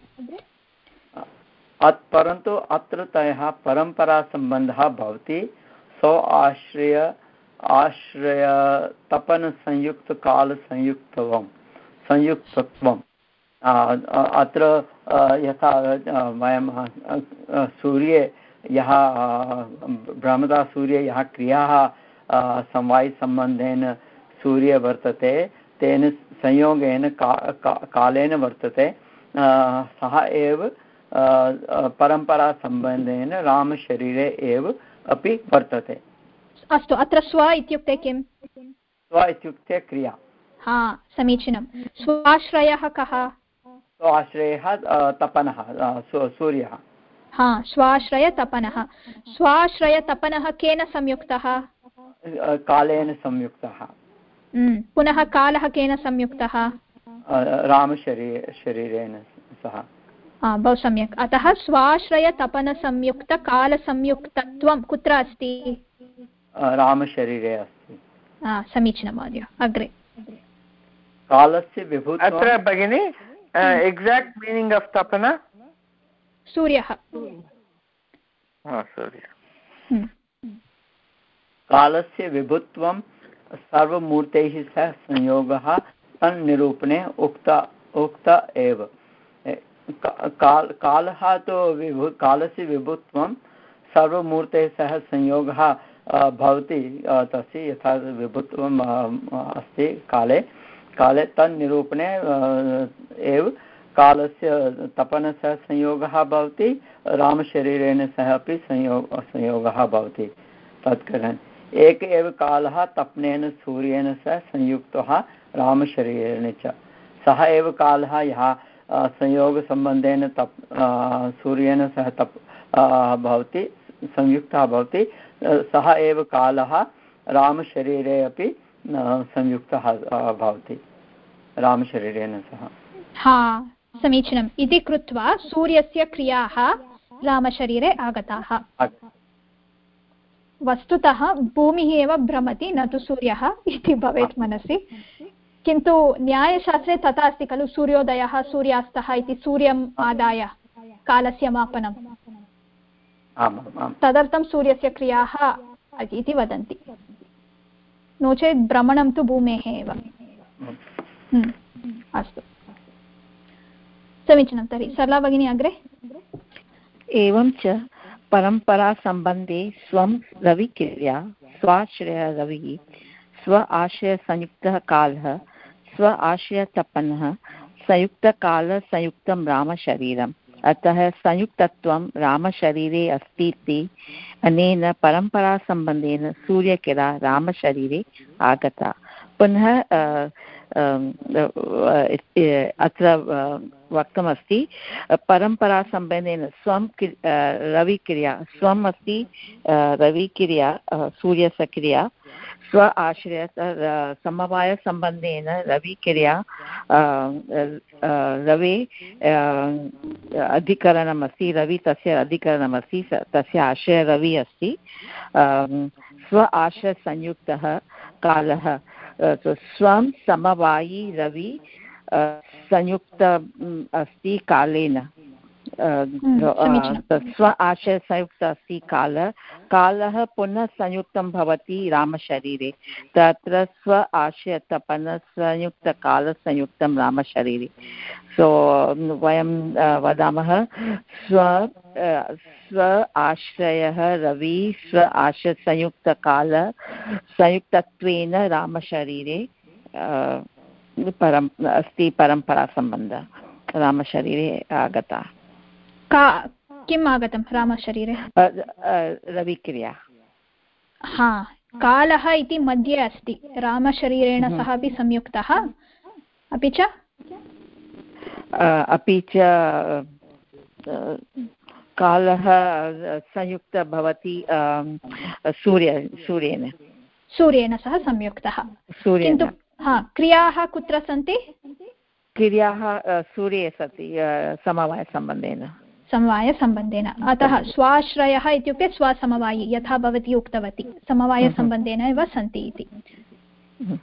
[SPEAKER 2] अत् परन्तु अत्र तयः परम्परासम्बन्धः भवति। सौ आश्रय आश्रयतपनसंयुक्तकालसंयुक्तवं। संयुक्तत्वम्। अत्र यथा वयं सूर्ये यः ब्रह्मदा सूर्ये यः क्रियाः समवायिसम्बन्धेन सूर्ये वर्तते तेन संयोगेन का, का कालेन वर्तते सः एव परम्परासम्बन्धेन रामशरीरे एव अपि वर्तते।
[SPEAKER 1] अस्तु अत्र स्व इत्युक्ते किम्?
[SPEAKER 2] स्व इत्युक्ते क्रिया।
[SPEAKER 1] हा समीचीनं। स्वाश्रयः कः?
[SPEAKER 2] स्वाश्रयः तपनः सूर्यः।
[SPEAKER 1] हा स्वाश्रयतपनः। स्वाश्रयतपनः केन संयुक्तः?
[SPEAKER 2] कालेन संयुक्तः।
[SPEAKER 1] हम्म, पुनः कालः केन संयुक्तः?
[SPEAKER 2] शरीरेण सह।
[SPEAKER 1] बहु सम्यक्। अतः स्वाश्रयतपनसंयुक्तकालसंयुक्तत्वं कुत्र अस्ति?
[SPEAKER 2] रामशरीरे अस्ति।
[SPEAKER 1] समीचीनं महोदय अग्रे।
[SPEAKER 2] कालस्य विभूति
[SPEAKER 3] अत्र भगिनि एक्साक्ट् मीनिङ्ग् आफ् तपन
[SPEAKER 1] सूर्यः
[SPEAKER 3] सूर्य।
[SPEAKER 2] कालस्य विभुत्वं सर्वमूर्तैः सह संयोगः तन्निरूपणे उक्त उक्त एव काल कालः तु विभु कालस्य विभुत्वं सर्वमूर्तेः सह संयोगः भवति तस्य यथा विभुत्वम् अस्ति काले काले तन्निरूपणे एव कालस्य तपनसह संयोगः भवति, रामशरीरेण सह अपि संयोग संयोगः भवति। तत्करणम् एक एव कालः तपनेन, सूर्येण सह संयुक्तः रामशरीरेण च। सः एव कालः यः संयोगसम्बन्धेन तप् सूर्येण सह तप् भवति, संयुक्तः भवति। सः एव कालः रामशरीरे अपि संयुक्तः भवति रामशरीरेण सह
[SPEAKER 1] हा समीचीनम् इति कृत्वा सूर्यस्य क्रियाः रामशरीरे आगताः वस्तुतः भूमिः एव भ्रमति न तु सूर्यः इति भवेत् मनसि किन्तु न्यायशास्त्रे तथा अस्ति खलु सूर्योदयः सूर्यास्तः इति सूर्यम् आदाय कालस्य मापनं तदर्थं सूर्यस्य क्रियाः इति वदन्ति नो चेत् भ्रमणं तु भूमेः एव। हम्म, अस्तु। समीचीनं तर्हि। सरला भगिनी अग्रे?
[SPEAKER 4] एवं च परम्परासम्बन्धे स्वं रविक्रिया स्वाश्रय रविः स्व आश्रयसंयुक्तः कालः स्व आश्रयतपनः संयुक्तकालसंयुक्तं रामशरीरम्। अतः संयुक्तत्वं रामशरीरे अस्ति इति अनेन परम्परासम्बन्धेन सूर्यकिरा रामशरीरे आगता। पुनः अत्र वक्तमस्ति, परम्परासम्बन्धेन स्वं रविक्रिया, स्वम् अस्ति रविक्रिया सूर्यस्य क्रिया स्व आश्रय समवायसम्बन्धेन रविक्रिया रवे अधिकरणमस्ति, रवि तस्य अधिकरणमस्ति तस्य आश्रय रवि अस्ति। स्व आश्रयसंयुक्तः कालः स्वं समवायी रवि संयुक्त अस्ति कालेन। स्व आशयसंयुक्त अस्ति काल। कालः पुनः संयुक्तं भवति रामशरीरे। तत्र स्व आशयतपनसंयुक्तकालसंयुक्तं रामशरीरे। सो वयं वदामः स्व स्व आश्रयः रवि स्व आश्रयसंयुक्तकाल संयुक्तत्वेन रामशरीरे परम् अस्ति परम्परासम्बन्धः। रामशरीरे आगता।
[SPEAKER 1] का किम् आगतं रामशरीरे?
[SPEAKER 4] रविक्रिया।
[SPEAKER 1] हा कालः इति मध्ये अस्ति। रामशरीरेण सह अपि संयुक्तः। अपि च?
[SPEAKER 4] अपि च कालः संयुक्त भवति सूर्य सूर्येन।
[SPEAKER 1] सूर्येण सह संयुक्तः। किन्तु हा क्रियाः कुत्र सन्ति?
[SPEAKER 4] क्रियाः सूर्ये सन्ति समवायसम्बन्धेन।
[SPEAKER 1] समवायसम्बन्धेन अतः स्वाश्रयः इत्युक्ते स्वसमवायि यथा भवती उक्तवती समवायसम्बन्धेन एव सन्ति इति।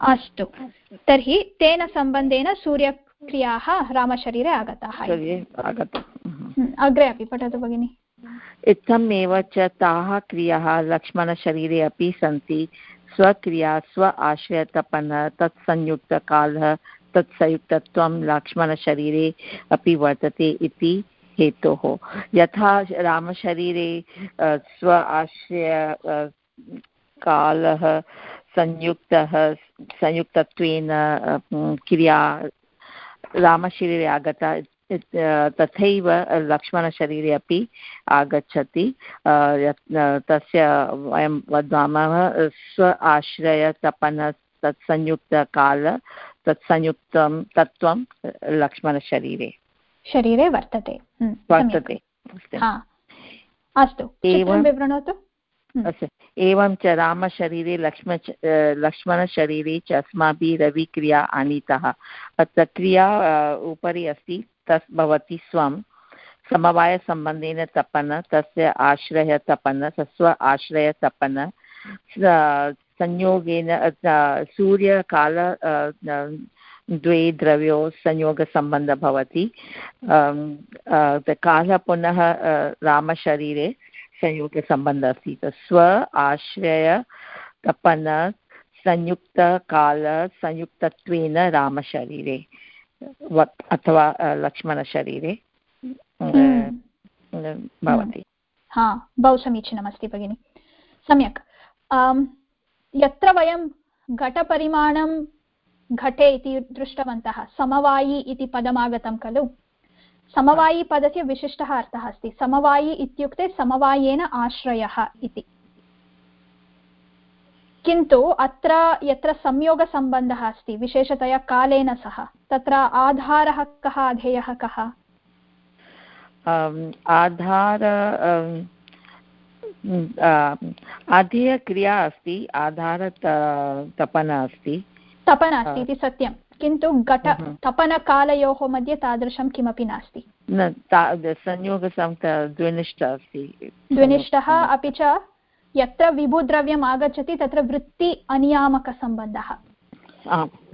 [SPEAKER 1] अस्तु। तर्हि तेन सम्बन्धेन सूर्यक्रियाः रामशरीरे आगताः अग्रे अपि पठतु भगिनि।
[SPEAKER 4] इत्थमेव च ताः क्रियाः लक्ष्मणशरीरे अपि सन्ति। स्वक्रिया स्व आश्रयतपनः तत्संयुक्तकालः तत्संयुक्तत्वं लक्ष्मणशरीरे अपि वर्तते इति हेतोः यथा रामशरीरे स्व आश्रय कालः संयुक्तः, संयुक्तत्वेन क्रिया, रामशरीरे आगता तथैव लक्ष्मणशरीरे अपि आगच्छति तस्य वयं वदामः स्व आश्रयतपन तत्संयुक्तकाल, तत्संयुक्तं तत्त्वं लक्ष्मणशरीरे।
[SPEAKER 1] शरीरे वर्तते।
[SPEAKER 4] वर्तते
[SPEAKER 1] अस्तु एवं विवृणोतु।
[SPEAKER 4] अस्तु। एवं च रामशरीरे लक्ष्म लक्ष्मणशरीरे च अस्माभिः रविक्रिया आनीतः। अत्र क्रिया उपरि अस्ति तस् भवति स्वं। समवायसम्बन्धेन तपन तस्य आश्रय तपन स्व आश्रय तपन संयोगेन सूर्यकाल द्वे द्रव्यो संयोगसम्बन्धः भवति कालः पुनः रामशरीरे संयोगसम्बन्धः अस्ति स्व आश्रय तपन संयुक्तकाल संयुक्तत्वेन रामशरीरे अथवा लक्ष्मणशरीरे भवति।
[SPEAKER 1] हा बहु समीचीनमस्ति भगिनि। सम्यक्। यत्र वयं घटपरिमाणं घटे इति दृष्टवन्तः समवायि इति पदमागतं खलु समवायिपदस्य विशिष्टः अर्थः अस्ति समवायि इत्युक्ते समवायेन आश्रयः इति किन्तु अत्र यत्र संयोगसम्बन्धः अस्ति विशेषतया कालेन सह तत्र आधारः कः आधेयः कः
[SPEAKER 4] आधार आधेयक्रिया अस्ति आधार तपना अस्ति
[SPEAKER 1] तपन अस्ति इति सत्यं। किन्तु घट तपनकालयोः मध्ये तादृशं किमपि नास्ति।
[SPEAKER 4] द्विनिष्ठ अस्ति।
[SPEAKER 1] द्विनिष्ठः अपि च यत्र विभुद्रव्यम् आगच्छति तत्र वृत्ति अनियामकसम्बन्धः।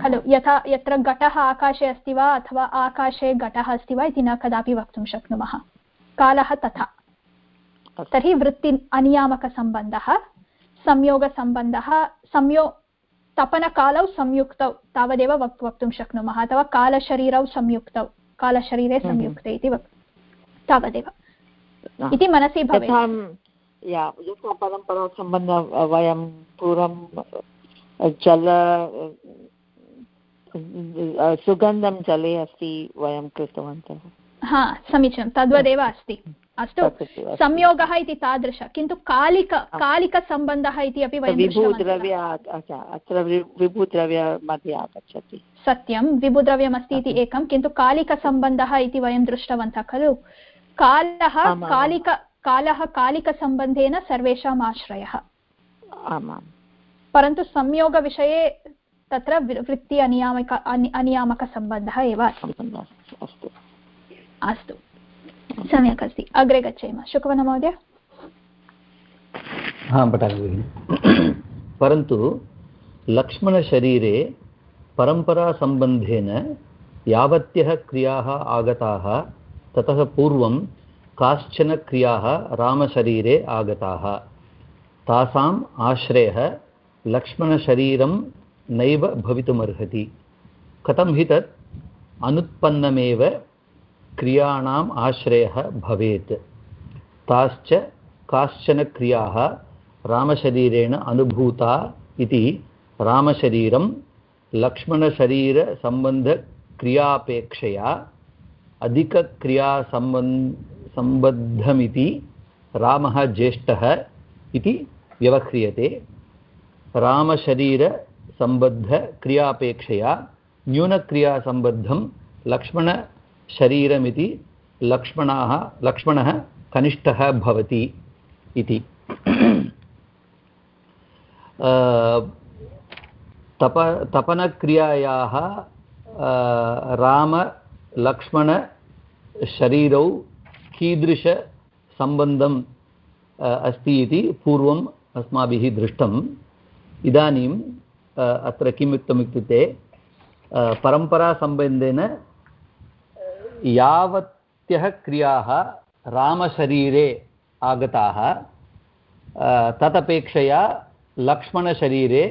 [SPEAKER 1] खलु यथा यत्र घटः आकाशे अस्ति वा अथवा आकाशे घटः अस्ति वा इति न कदापि वक्तुं शक्नुमः। कालः तथा। तर्हि वृत्ति अनियामकसम्बन्धः संयोगसम्बन्धः संयो तपनकालौ संयुक्तौ तावदेव वक् वक्तुं शक्नुमः अथवा कालशरीरौ संयुक्तौ कालशरीरे संयुक्ते इति वक् तावदेव। इति मनसि भवेत्।
[SPEAKER 4] यथा परम्परासम्बन्ध वयं पूर्वं जल सुगन्धं जले अस्ति वयं कृतवन्तः।
[SPEAKER 1] हा समीचीनं तद्वदेव अस्ति। अस्तु संयोगः इति तादृश किन्तु कालिक कालिकसम्बन्धः इति अपि वयं
[SPEAKER 4] विभूद्रव्य अत्र विभूद्रव्य मध्ये आगच्छति।
[SPEAKER 1] सत्यं विभुद्रव्यमस्ति इति एकं किन्तु कालिकसम्बन्धः इति वयं दृष्टवन्तः खलु? कालः कालिक कालः कालिकसम्बन्धेन सर्वेषाम् आश्रयः। परन्तु संयोगविषये तत्र वृत्ति अनियामक अनियामकसम्बन्धः एव
[SPEAKER 4] अस्तु।
[SPEAKER 1] अस्तु। सम्यक् अस्ति। अग्रे गच्छेम। शुकवनमहोदय
[SPEAKER 5] हा, पठामि भगिनि। परन्तु लक्ष्मणशरीरे परम्परासम्बन्धेन यावत्यः क्रियाः आगताः, ततः पूर्वं काश्चन क्रियाः रामशरीरे आगताः। तासाम् आश्रयः लक्ष्मणशरीरं नैव भवितुमर्हति। कथं हि तत्? अनुत्पन्नमेव क्रियाणाम् आश्रयः भवेत्। ताश्च काश्चन क्रियाः रामशरीरेण अनुभूता इति रामशरीरं लक्ष्मणशरीरसम्बन्धक्रियापेक्षया अधिकक्रियासम्बन् सम्बद्धमिति रामः ज्येष्ठः इति व्यवह्रियते। रामशरीरसम्बद्धक्रियापेक्षया न्यूनक्रियासम्बद्धं लक्ष्मणशरीरमिति लक्ष्मणाः, लक्ष्मणः कनिष्ठः भवति इति। तप, तपनक्रियायाः रामलक्ष्मणशरीरौ कीदृशसम्बन्धम् अस्ति इति पूर्वम् अस्माभिः दृष्टम्। इदानीम् अत्र किम् इत्युक्ते परम्परासम्बन्धेन यावत्यः क्रियाः रामशरीरे आगताः तदपेक्षया लक्ष्मणशरीरे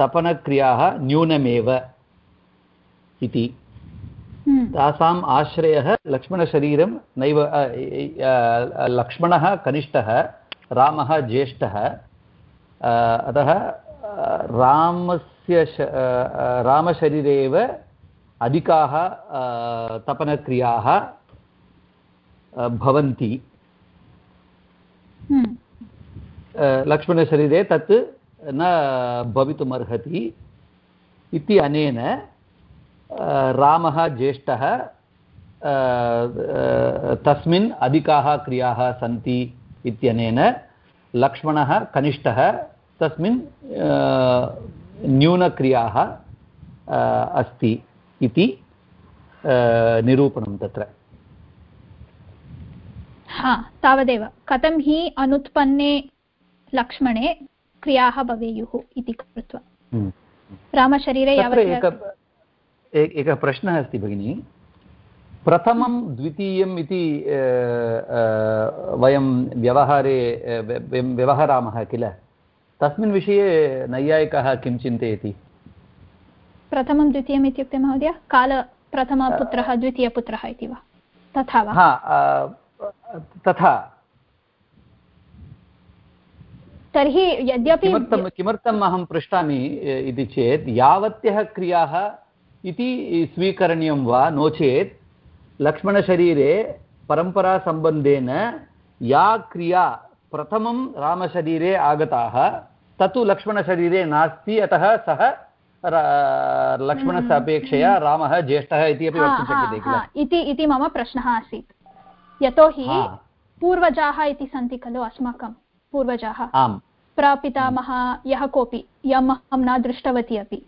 [SPEAKER 5] तपनक्रियाः न्यूनमेव इति
[SPEAKER 1] हम्म।
[SPEAKER 5] तासाम् आश्रयः लक्ष्मणशरीरं नैव लक्ष्मणः कनिष्ठः रामः ज्येष्ठः अतः रामस्य रामशरीरे एव अधिकाः तपनक्रियाः भवन्ति
[SPEAKER 1] हम्म।
[SPEAKER 5] लक्ष्मणशरीरे तत् न भवितुमर्हति इति अनेन रामः ज्येष्ठः तस्मिन् अधिकाः क्रियाः सन्ति इत्यनेन लक्ष्मणः कनिष्ठः तस्मिन् न्यूनक्रियाः अस्ति इति निरूपणं तत्र।
[SPEAKER 1] हा तावदेव। कथं हि अनुत्पन्ने लक्ष्मणे क्रियाः भवेयुः इति कृत्वा।
[SPEAKER 5] हम्म।
[SPEAKER 1] रामशरीरे
[SPEAKER 5] एकः प्रश्नः अस्ति भगिनि। प्रथमं द्वितीयम् इति वयं व्यवहारे व्यवहरामः किल? तस्मिन् विषये नैयायिकः किं चिन्तयति?
[SPEAKER 1] प्रथमं द्वितीयम् इत्युक्ते महोदय? काल प्रथमपुत्रः द्वितीयपुत्रः इति वा? तथा वा?
[SPEAKER 5] तथा।
[SPEAKER 1] तर्हि यद्यपि
[SPEAKER 5] किमर्थं किमर्थम् अहं पृच्छामि इति चेत् यावत्यः क्रियाः इति स्वीकरणीयं वा नो चेत् लक्ष्मणशरीरे परम्परासम्बन्धेन या क्रिया प्रथमं रामशरीरे आगताः तत्तु लक्ष्मणशरीरे नास्ति अतः सः लक्ष्मणस्य अपेक्षया हम्म। रामः ज्येष्ठः इति अपि वक्तुं शक्यते किल?
[SPEAKER 1] इति इति मम प्रश्नः आसीत्। यतोहि पूर्वजाः इति सन्ति खलु अस्माकं पूर्वजाः?
[SPEAKER 5] आम्।
[SPEAKER 1] प्रपितामह यः कोऽपि? यम् अहं न दृष्टवती अपि।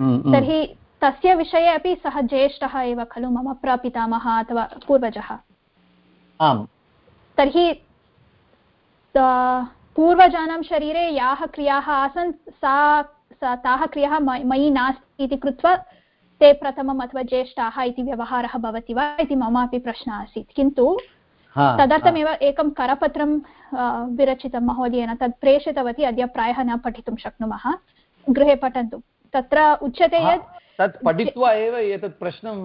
[SPEAKER 5] हम्म, हम्म।
[SPEAKER 1] तर्हि तस्य विषये अपि सः ज्येष्ठः एव खलु मम प्रपितामह अथवा पूर्वजः।
[SPEAKER 5] आम्।
[SPEAKER 1] तर्हि पूर्वजानां शरीरे याः क्रियाः आसन् सा ताः क्रियाः मयि नास्ति इति कृत्वा ते प्रथमम् अथवा ज्येष्ठाः इति व्यवहारः भवति वा इति मम अपि प्रश्नः आसीत्। किन्तु तदर्थमेव एकं करपत्रं विरचितं महोदयेन तत् प्रेषितवती अद्य प्रायः न पठितुं शक्नुमः। गृहे पठन्तु। तत्र उच्यते यत्
[SPEAKER 5] तत् पठित्वा एव एतत् प्रश्नं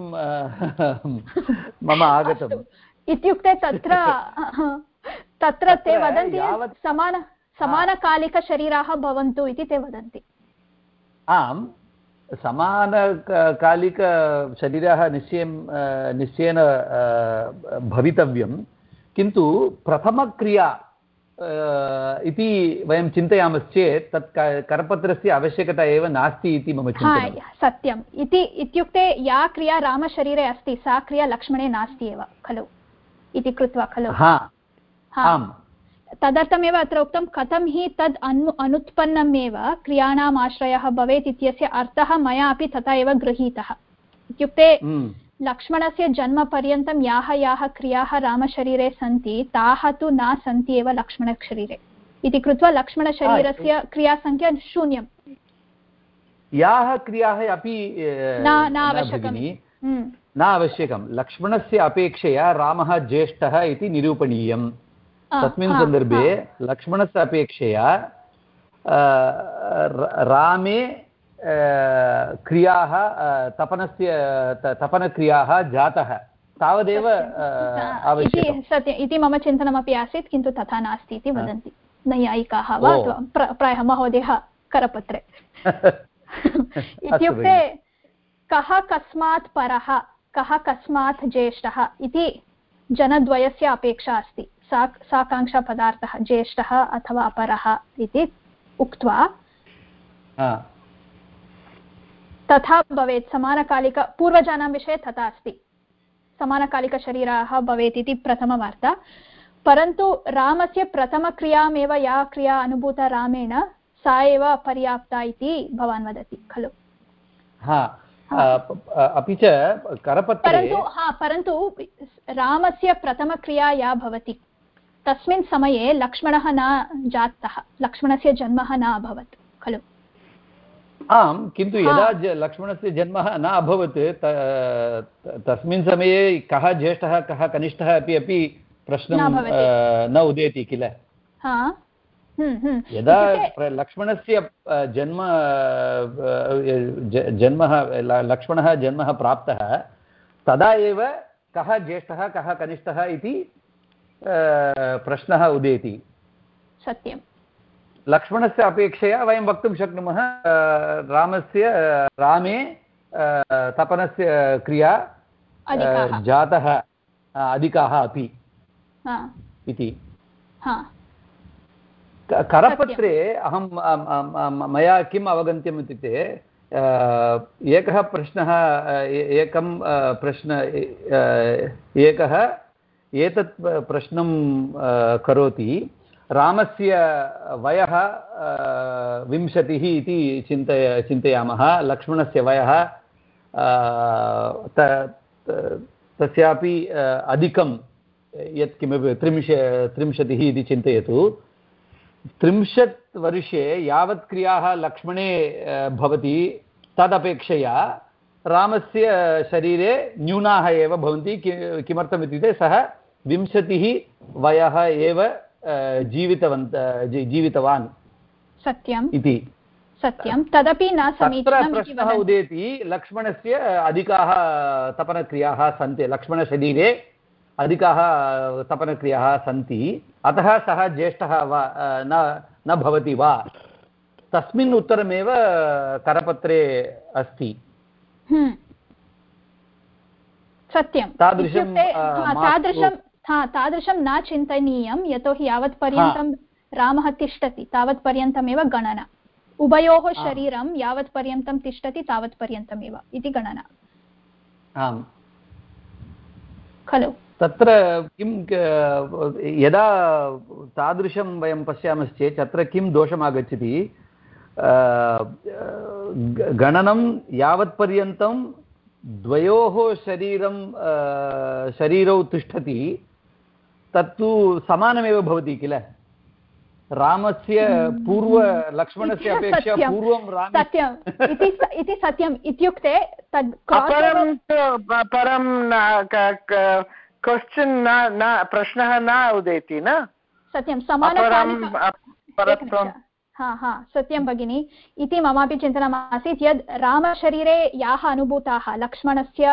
[SPEAKER 5] मम आगतम्।
[SPEAKER 1] इत्युक्ते तत्र तत्र ते वदन्ति समान समानकालिकशरीराः भवन्तु इति ते वदन्ति।
[SPEAKER 5] आम् समानकालिकशरीरः निश्चयं निश्चयेन भवितव्यं किन्तु प्रथमक्रिया इति वयं चिन्तयामश्चेत् तत् करपत्रस्य आवश्यकता एव नास्ति इति मम चिन्तनं
[SPEAKER 1] सत्यम्। इति इत्युक्ते या क्रिया रामशरीरे अस्ति सा क्रिया लक्ष्मणे नास्ति एव खलु? इति कृत्वा खलु?
[SPEAKER 5] आम्।
[SPEAKER 1] तदर्थमेव अत्र उक्तं कथं हि तद् अनु अनुत्पन्नमेव क्रियाणाम् आश्रयः भवेत् इत्यस्य अर्थः मया अपि तथा एव गृहीतः। इत्युक्ते
[SPEAKER 5] हम्म।
[SPEAKER 1] लक्ष्मणस्य जन्मपर्यन्तं याः याः क्रियाः रामशरीरे सन्ति ताः तु न सन्ति एव लक्ष्मणशरीरे। इति कृत्वा लक्ष्मणशरीरस्य क्रियासङ्ख्या शून्यं
[SPEAKER 5] याः क्रियाः अपि
[SPEAKER 1] न आवश्यकं
[SPEAKER 5] हम्म। न आवश्यकं लक्ष्मणस्य अपेक्षया रामः ज्येष्ठः इति निरूपणीयम्। तस्मिन् सन्दर्भे लक्ष्मणस्य अपेक्षया रामे क्रियाः तपनस्य तपनक्रियाः जातः। तावदेव
[SPEAKER 1] सत्यम्। इति मम चिन्तनमपि आसीत् किन्तु तथा नास्ति इति वदन्ति। नैयायिकाः वा प्रायः महोदयः करपत्रे। इत्युक्ते कः कस्मात् परः कः कस्मात् ज्येष्ठः इति जनद्वयस्य अपेक्षा अस्ति। सा साकाङ्क्षापदार्थः ज्येष्ठः अथवा अपरः इति उक्त्वा तथा भवेत्। समानकालिक पूर्वजानां विषये तथा अस्ति। समानकालिकशरीराः भवेत् इति प्रथमवार्ता परन्तु रामस्य प्रथमक्रियामेव या क्रिया अनुभूता रामेण सा एव पर्याप्ता इति भवान् वदति खलु?
[SPEAKER 5] हा। अपि च करपत्रे
[SPEAKER 1] परन्तु हा परन्तु रामस्य प्रथमक्रिया या भवति? तस्मिन् समये लक्ष्मणः न जातः लक्ष्मणस्य जन्म न अभवत् खलु?
[SPEAKER 5] आम् किन्तु यदा लक्ष्मणस्य जन्मः न अभवत् तस्मिन् समये कः ज्येष्ठः कः कनिष्ठः अपि अपि प्रश्नं न उदेति किल?
[SPEAKER 1] हम्म, हम्म।
[SPEAKER 5] यदा लक्ष्मणस्य जन्म जन्म लक्ष्मणः जन्म प्राप्तः तदा एव कः ज्येष्ठः कः कनिष्ठः इति प्रश्नः उदेति।
[SPEAKER 1] सत्यं
[SPEAKER 5] लक्ष्मणस्य अपेक्षया वयं वक्तुं शक्नुमः रामस्य रामे तपनस्य क्रिया जातः अधिकाः अपि। इति। करपत्रे अहं मया किम् अवगन्त्यम् इत्युक्ते एकः प्रश्नः एकं प्रश्न एकः एतत् प्रश्नं करोति। रामस्य वयः विंशतिः इति चिन्तय, चिन्तयामः। लक्ष्मणस्य वयः तस्यापि अधिकं, यत्किमपि त्रिंश, त्रिंशतिः इति चिन्तयतु। त्रिंशत् वर्षे यावत् क्रियाः लक्ष्मणे भवति। तदपेक्षया रामस्य शरीरे न्यूनाः एव भवन्ति किमर्थम् इत्युक्ते सः विंशतिः वयः एव जीवितवन्त जीवितवान्
[SPEAKER 1] सत्यम्
[SPEAKER 5] इति।
[SPEAKER 1] सत्यं। तदपि न
[SPEAKER 5] तत्र प्रश्नः उदेति लक्ष्मणस्य अधिकाः तपनक्रियाः सन्ति। लक्ष्मणशरीरे अधिकाः तपनक्रियाः सन्ति। अतः सः ज्येष्ठः वा न न भवति वा? तस्मिन् उत्तरमेव करपत्रे अस्ति।
[SPEAKER 1] सत्यं
[SPEAKER 5] तादृशं
[SPEAKER 1] तादृशं हा तादृशं न चिन्तनीयं यतोहि यावत्पर्यन्तं रामः तिष्ठति तावत्पर्यन्तमेव गणना उभयोः शरीरं यावत्पर्यन्तं तिष्ठति तावत्पर्यन्तमेव इति गणना
[SPEAKER 5] आम्
[SPEAKER 1] खलु
[SPEAKER 5] तत्र किं यदा तादृशं वयं पश्यामश्चेत् तत्र किं दोषम् आगच्छति गणनं यावत्पर्यन्तं द्वयोः शरीरं शरीरौ तिष्ठति तत्तु समानमेव भवति किल? रामस्य पूर्व लक्ष्मणस्य अपेक्षया पूर्वं
[SPEAKER 1] सत्यम् इति सत्यम्। इत्युक्ते तद्
[SPEAKER 3] परं क्वश्चन् न प्रश्नः न उदेति न?
[SPEAKER 1] सत्यं। समानकालिक हा हा सत्यं भगिनि। इति ममापि चिन्तनम् आसीत् यद् रामशरीरे याः अनुभूताः लक्ष्मणस्य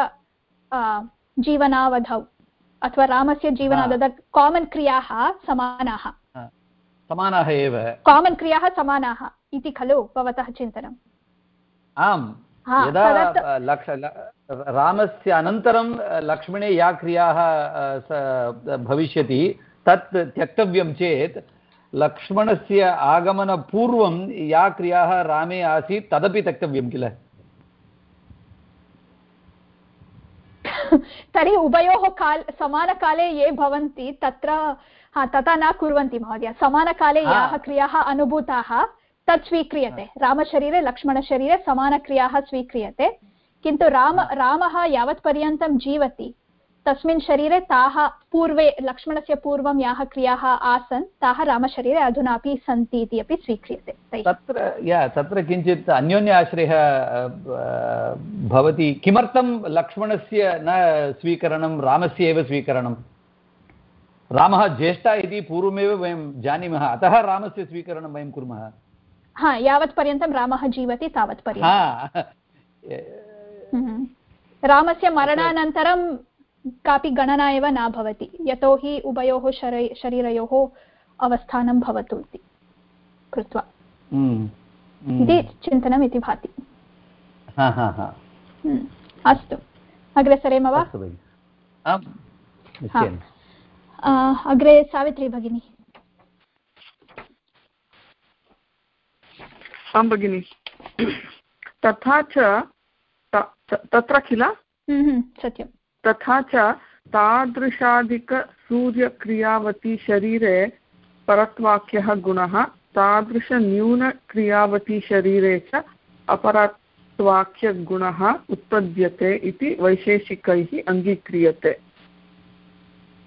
[SPEAKER 1] जीवनावधौ अथवा रामस्य जीवनावध कामन् क्रियाः समानाः।
[SPEAKER 5] समानाः एव।
[SPEAKER 1] कामन् क्रियाः समानाः इति खलु भवतः चिन्तनम्।
[SPEAKER 5] आम् यदा रामस्य अनन्तरं लक्ष्मणे या क्रियाः भविष्यति तत् त्यक्तव्यं चेत् लक्ष्मणस्य आगमनपूर्वं या क्रियाः रामे आसीत् तदपि त्यक्तव्यं किल?
[SPEAKER 1] तर्हि उभयोः काल समानकाले ये भवन्ति तत्र हा तथा न कुर्वन्ति महोदय। समानकाले याः क्रियाः अनुभूताः तत् स्वीक्रियते। रामशरीरे लक्ष्मणशरीरे समानक्रियाः स्वीक्रियते। किन्तु राम रामः यावत्पर्यन्तं जीवति। तस्मिन् शरीरे ताः पूर्वे लक्ष्मणस्य पूर्वं याः क्रियाः आसन् ताः रामशरीरे अधुनापि सन्ति इति अपि स्वीक्रियते।
[SPEAKER 5] तत्र या तत्र किञ्चित् अन्योन्य आश्रयः भवति। किमर्थं लक्ष्मणस्य न स्वीकरणं रामस्य एव स्वीकरणं? रामः ज्येष्ठः इति पूर्वमेव वयं जानीमः। अतः रामस्य स्वीकरणं वयं कुर्मः।
[SPEAKER 1] हा यावत्पर्यन्तं रामः जीवति तावत्पर्यन्तं। हम्म। रामस्य मरणानन्तरं कापि गणना एव न भवति यतोहि उभयोः शरी शरीरयोः अवस्थानं भवतु इति कृत्वा।
[SPEAKER 5] हम्म, हम्म।
[SPEAKER 1] इति चिन्तनम् इति भाति। हम्म, अस्तु। अग्रे सरेम वा? अग्रे सावित्री भगिनी।
[SPEAKER 6] आं भगिनि। तथा च तत्र किल?
[SPEAKER 1] हम्म, हम्म, सत्यं
[SPEAKER 6] तथा च तादृशाधिकसूर्यक्रियावती शरीरे परत्वाक्यः गुणः, तादृशन्यूनक्रियावती शरीरे च अपरत्वाक्यगुणः उत्पद्यते इति वैशेषिकैः अङ्गीक्रियते।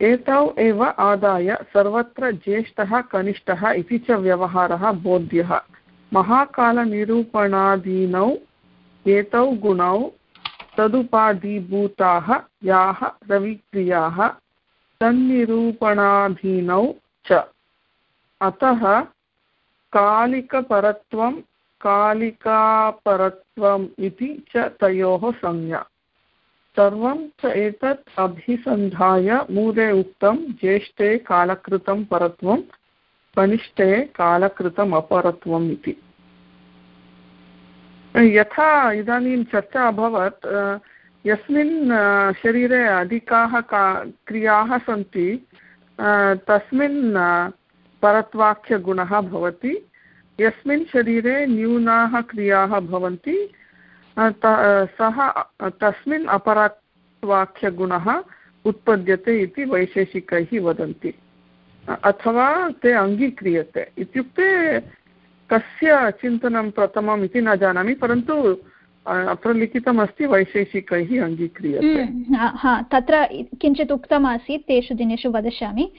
[SPEAKER 6] एतौ एव आदाय सर्वत्र ज्येष्ठः, कनिष्ठः इति च व्यवहारः बोध्यः। महाकालनिरूपणादीनौ एतौ गुणौ तदुपाधिभूताः याः रविक्रियाः तन्निरूपणाधीनौ च। अतः कालिकपरत्वं, कालिकापरत्वम् इति च तयोः संज्ञा। सर्वं च एतत् अभिसन्धाय मूले उक्तं ज्येष्ठे कालकृतं परत्वं, कनिष्ठे कालकृतम् अपरत्वम् इति। यथा इदानीं चर्चा अभवत् यस्मिन् शरीरे अधिकाः का, क्रियाः सन्ति तस्मिन् परत्वाख्यगुणः भवति, यस्मिन् शरीरे न्यूनाः क्रियाः भवन्ति सः तस्मिन् अपरत्वाख्यगुणः उत्पद्यते इति वैशेषिकैः वदन्ति, अथवा ते अङ्गीक्रियते, इत्युक्ते कस्य चिन्तनं प्रथमम् इति न जानामि परन्तु अत्र लिखितमस्ति वैशेषिकैः अङ्गीक्रियते।
[SPEAKER 1] हम्म, हा, तत्र किञ्चित् उक्तमासीत् तेषु दिनेषु वदिष्यामि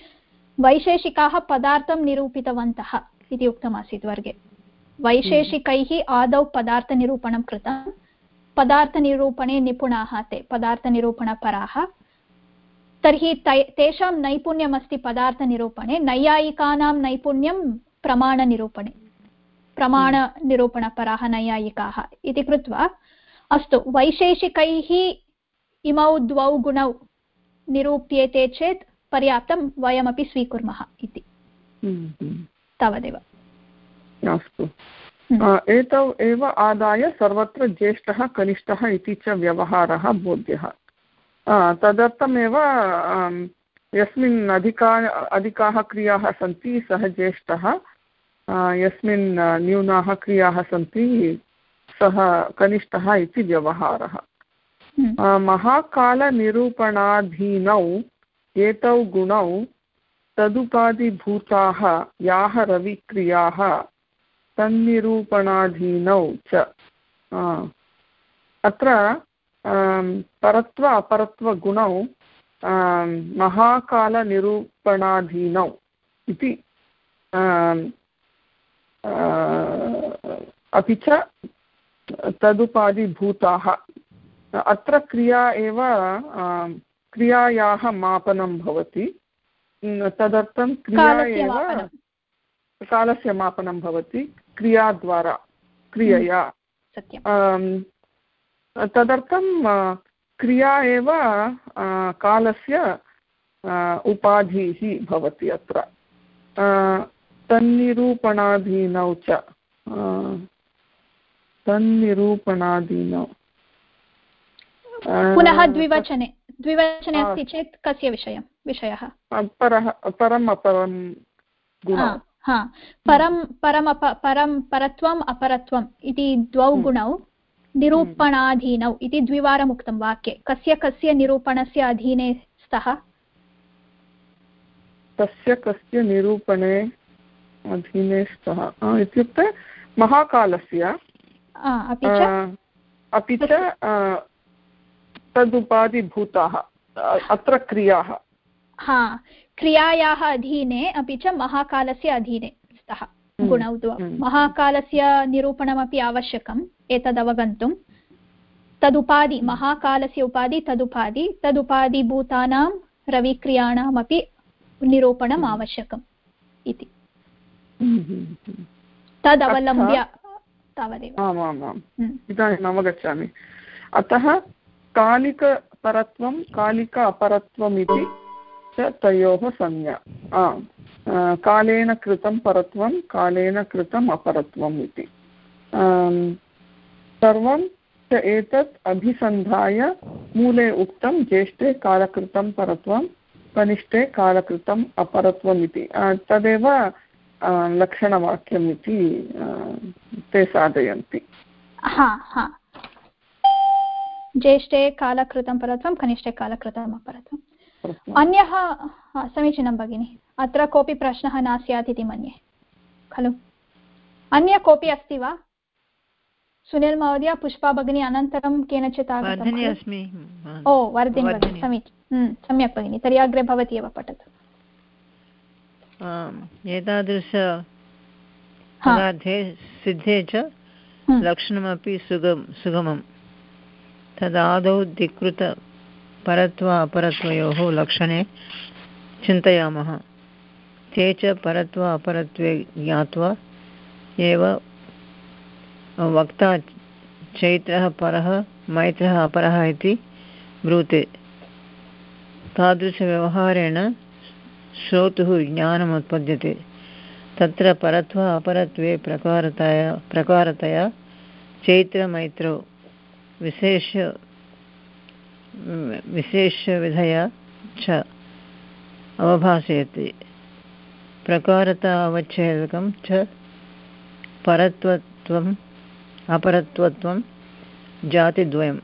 [SPEAKER 1] वैशेषिकाः पदार्थं निरूपितवन्तः इति उक्तमासीत् वर्गे। वैशेषिकैः आदौ पदार्थनिरूपणं कृतं। पदार्थनिरूपणे निपुणाः ते पदार्थनिरूपणपराः। तर्हि तेषां नैपुण्यमस्ति पदार्थनिरूपणे। नैयायिकानां नैपुण्यं प्रमाणनिरूपणे। प्रमाणनिरूपणपराः नैयायिकाः इति कृत्वा अस्तु वैशेषिकैः इमौ द्वौ गुणौ निरूप्येते चेत् पर्याप्तं वयमपि स्वीकुर्मः इति।
[SPEAKER 6] हम्म।
[SPEAKER 1] तावदेव।
[SPEAKER 6] अस्तु।
[SPEAKER 1] हम्म।
[SPEAKER 6] एतौ एव आदाय सर्वत्र ज्येष्ठः कनिष्ठः इति च व्यवहारः बोध्यः। तदर्थमेव यस्मिन् अधिका अधिकाः क्रियाः सन्ति सः ज्येष्ठः। यस्मिन् न्यूनाः क्रियाः सन्ति सः कनिष्ठः इति व्यवहारः
[SPEAKER 1] हम्म।
[SPEAKER 6] महाकालनिरूपणाधीनौ एतौ गुणौ तदुपाधिभूताः याः रविक्रियाः तन्निरूपणाधीनौ च अत्र परत्व अपरत्वगुणौ महाकालनिरूपणाधीनौ इति अपि च तदुपाधिभूताः। अत्र क्रिया एव क्रियायाः मापनं भवति। तदर्थं क्रिया एव। कालस्य मापनं भवति क्रियाद्वारा क्रियया। तदर्थं क्रिया एव कालस्य उपाधिः भवति अत्र। तन्निरूपणाधीनौ च। तन्निरूपणाधीनौ।
[SPEAKER 1] पुनः द्विवचने द्विवचने अस्ति चेत् कस्य विषयं? विषयः?
[SPEAKER 6] परः परम् अपरं
[SPEAKER 1] हा, परं परमप परं परत्वम् अपरत्वम् इति द्वौ
[SPEAKER 6] हम्म।
[SPEAKER 1] गुणौ। निरूपणाधीनौ इति द्विवारम् उक्तं वाक्ये। कस्य कस्य निरूपणस्य अधीने स्तः?
[SPEAKER 6] तस्य कस्य निरूपणे अधीने स्तः इत्युक्ते महाकालस्य।
[SPEAKER 1] अपि च?
[SPEAKER 6] तदुपाधिभूताः अत्र क्रियाः।
[SPEAKER 1] हा क्रियायाः अधीने अपि च महाकालस्य अधीने स्तः।
[SPEAKER 6] हम्म,
[SPEAKER 1] गुणौ द्वौ
[SPEAKER 6] हम्म।
[SPEAKER 1] महाकालस्य निरूपणमपि आवश्यकम् एतदवगन्तुं। तदुपाधि महाकालस्य उपाधि तदुपाधि तदुपाधिभूतानां रविक्रियाणामपि निरूपणम् आवश्यकम् इति।
[SPEAKER 6] हम्म, हम्म, हम्म।
[SPEAKER 1] तदवलम्ब्य तावदेव।
[SPEAKER 6] आमामाम्।
[SPEAKER 1] हम्म,
[SPEAKER 6] इदानीम् अवगच्छामि। अतः कालिकपरत्वं कालिक अपरत्वम् इति च तयोः संज्ञा। आम्। कालेन कृतं परत्वं कालेन कृतम् अपरत्वम् इति सर्वं च एतत् अभिसन्धाय मूले उक्तं ज्येष्ठे कालकृतं परत्वं कनिष्ठे कालकृतम् अपरत्वम् इति तदेव लक्षणवाक्यम् इति ते साधयन्ति
[SPEAKER 1] हा हा ज्येष्ठे कालकृतं परत्वं कनिष्ठे कालकृतम् अपरत्वम् अन्यः समीचीनं भगिनि अत्र कोऽपि प्रश्नः न स्यात् इति मन्ये खलु अन्य कोऽपि अस्ति वा सुनील् महोदय पुष्पा भगिनी अनन्तरं केनचित्
[SPEAKER 8] अस्मि
[SPEAKER 1] ओ वर्धिनी भगिनी समीचीनं सम्यक् भगिनि तर्हि अग्रे भवती एव पठतु
[SPEAKER 8] एतादृश पदार्थे सिद्धे च लक्षणमपि सुगम सुगमं तदादौ धिकृत परत्व अपरत्वयोः लक्षणे चिन्तयामः। ते च परत्व अपरत्वे ज्ञात्वा एव वक्ता चैत्रः परः मैत्रः अपरः इति ब्रूते। तादृशव्यवहारेण श्रोतुः ज्ञानम् उत्पद्यते तत्र परत्व, अपरत्वे प्रकारतया प्रकारतया चैत्रमैत्रौ विशेष, विशेषविधया च अवभासयति प्रकारता अवच्छेदकं च परत्वत्वम् अपरत्वत्वं जातिद्वयम्।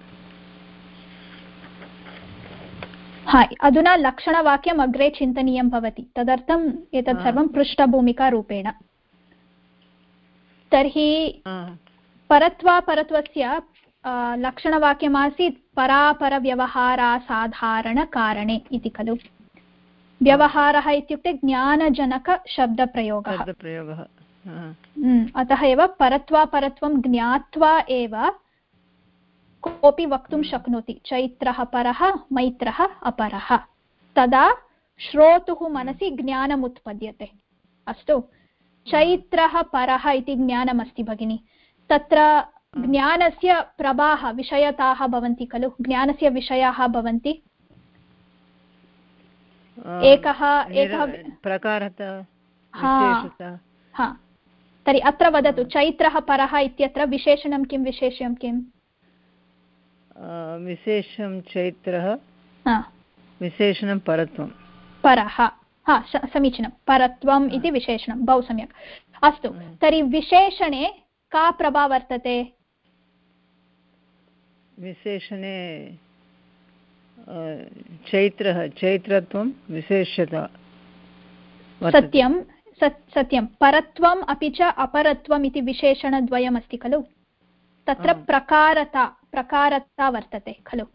[SPEAKER 1] हा अधुना लक्षणवाक्यम् अग्रे चिन्तनीयं भवति. तदर्थम् एतत् सर्वं पृष्ठभूमिकारूपेण. तर्हि परत्वापरत्वस्य लक्षणवाक्यमासीत् परापरव्यवहारासाधारणकारणे इति खलु. व्यवहारः इत्युक्ते ज्ञानजनकशब्दप्रयोगः. अतः एव परत्वापरत्वं ज्ञात्वा एव कोऽपि वक्तुं शक्नोति। चैत्रः परः मैत्रः अपरः। तदा श्रोतुः मनसि ज्ञानम् उत्पद्यते अस्तु। चैत्रः परः इति ज्ञानमस्ति भगिनि। तत्र ज्ञानस्य प्रभाः विषयताः भवन्ति खलु? ज्ञानस्य विषयाः भवन्ति? एकः एकः हा। तर्हि अत्र वदतु चैत्रः परः इत्यत्र विशेषणं किं विशेष्यं किम्?
[SPEAKER 8] विशेषं चैत्रः विशेषणं परत्वं
[SPEAKER 1] परः हा समीचीनं परत्वम् इति विशेषणं बहु सम्यक् अस्तु तर्हि विशेषणे का प्रभा वर्तते
[SPEAKER 8] विशेषणे चैत्रः चैत्रत्वं विशेष्यता
[SPEAKER 1] सत्यं सत्यं परत्वम् अपि च अपरत्वम् इति विशेषणद्वयमस्ति खलु तत्र प्रकारता प्रकारता वर्तते खलु।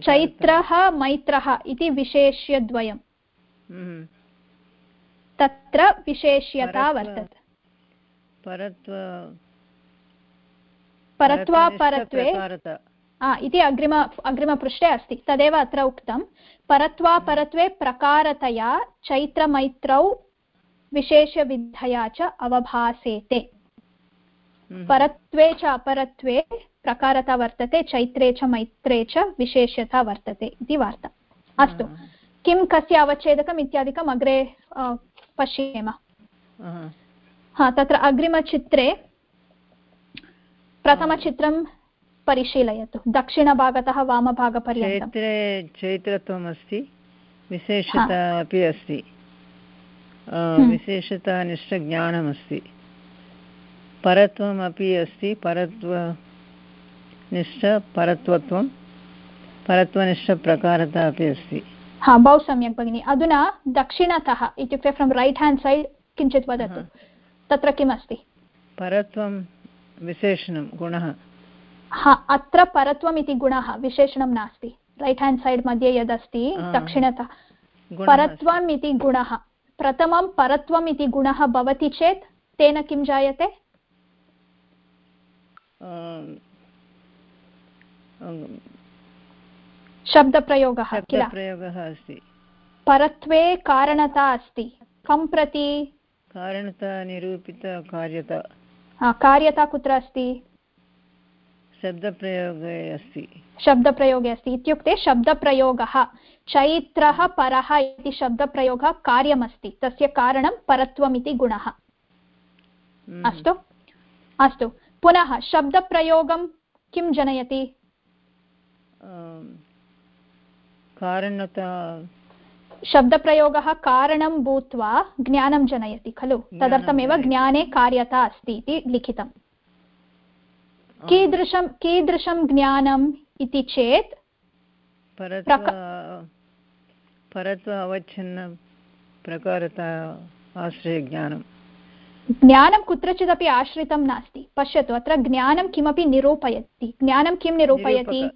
[SPEAKER 1] चैत्रः मैत्रः इति विशेष्यद्वयं हम्म। तत्र विशेष्यता वर्तते। परत्वापरत्वे इति अग्रिम अग्रिमपृष्ठे अस्ति। तदेव अत्र उक्तं। परत्वापरत्वे प्रकारतया चैत्रमैत्रौ विशेषविधया च अवभासेते। हम्म। परत्वे च अपरत्वे प्रकारता वर्तते चैत्रे च मैत्रे च विशेष्यता वर्तते इति वार्ता। अस्तु। हम्म। किं कस्य अवच्छेदकम् इत्यादिकम् अग्रे पश्येम। हा। तत्र अग्रिमचित्रे प्रथमचित्रं परिशीलयतु। दक्षिणभागतः वामभागपर्यन्तं
[SPEAKER 8] चैत्रत्वम् अस्ति विशेषता अपि अस्ति। हम्म। विशेषता निष्ठज्ञानमस्ति। परत्वम् अपि अस्ति परत्व निष्ठ परत्वत्वं परत्वनिष्ठप्रकारता अपि अस्ति।
[SPEAKER 1] हा बहु सम्यक् भगिनि। अधुना दक्षिणतः इत्युक्ते फ्रम् रैट् हेण्ड् सैड् किञ्चित् वदतु। तत्र किमस्ति?
[SPEAKER 8] परत्वं विशेषणं गुणः।
[SPEAKER 1] हा अत्र परत्वम् इति गुणः विशेषणं नास्ति। रैट् हेण्ड् सैड् मध्ये यदस्ति दक्षिणतः। परत्वम् इति गुणः। प्रथमं परत्वम् इति गुणः भवति चेत् तेन किं जायते? शब्दप्रयोगः किल?
[SPEAKER 8] प्रयोगः अस्ति।
[SPEAKER 1] परत्वे कारणता अस्ति। कं प्रति?
[SPEAKER 8] कारणता निरूपितकार्यता
[SPEAKER 1] कार्यता कुत्र अस्ति?
[SPEAKER 8] शब्दप्रयोगे अस्ति।
[SPEAKER 1] शब्दप्रयोगे अस्ति। इत्युक्ते शब्दप्रयोगः चैत्रः परः इति शब्दप्रयोगः कार्यमस्ति। तस्य कारणं परत्वम् इति गुणः। हम्म। अस्तु? अस्तु। पुनः शब्दप्रयोगं किं जनयति?
[SPEAKER 8] कारणता
[SPEAKER 1] शब्दप्रयोगः कारणं भूत्वा ज्ञानं जनयति खलु? तदर्थमेव ज्ञाने कार्यता अस्ति इति लिखितम् कीदृशं कीदृशं ज्ञानम् इति चेत्
[SPEAKER 8] परत्व अवच्छिन्न प्रकारता आश्रयज्ञानं
[SPEAKER 1] ज्ञानं कुत्रचिदपि आश्रितं नास्ति। पश्यतु अत्र ज्ञानं किमपि निरूपयति। ज्ञानं किं निरूपयति?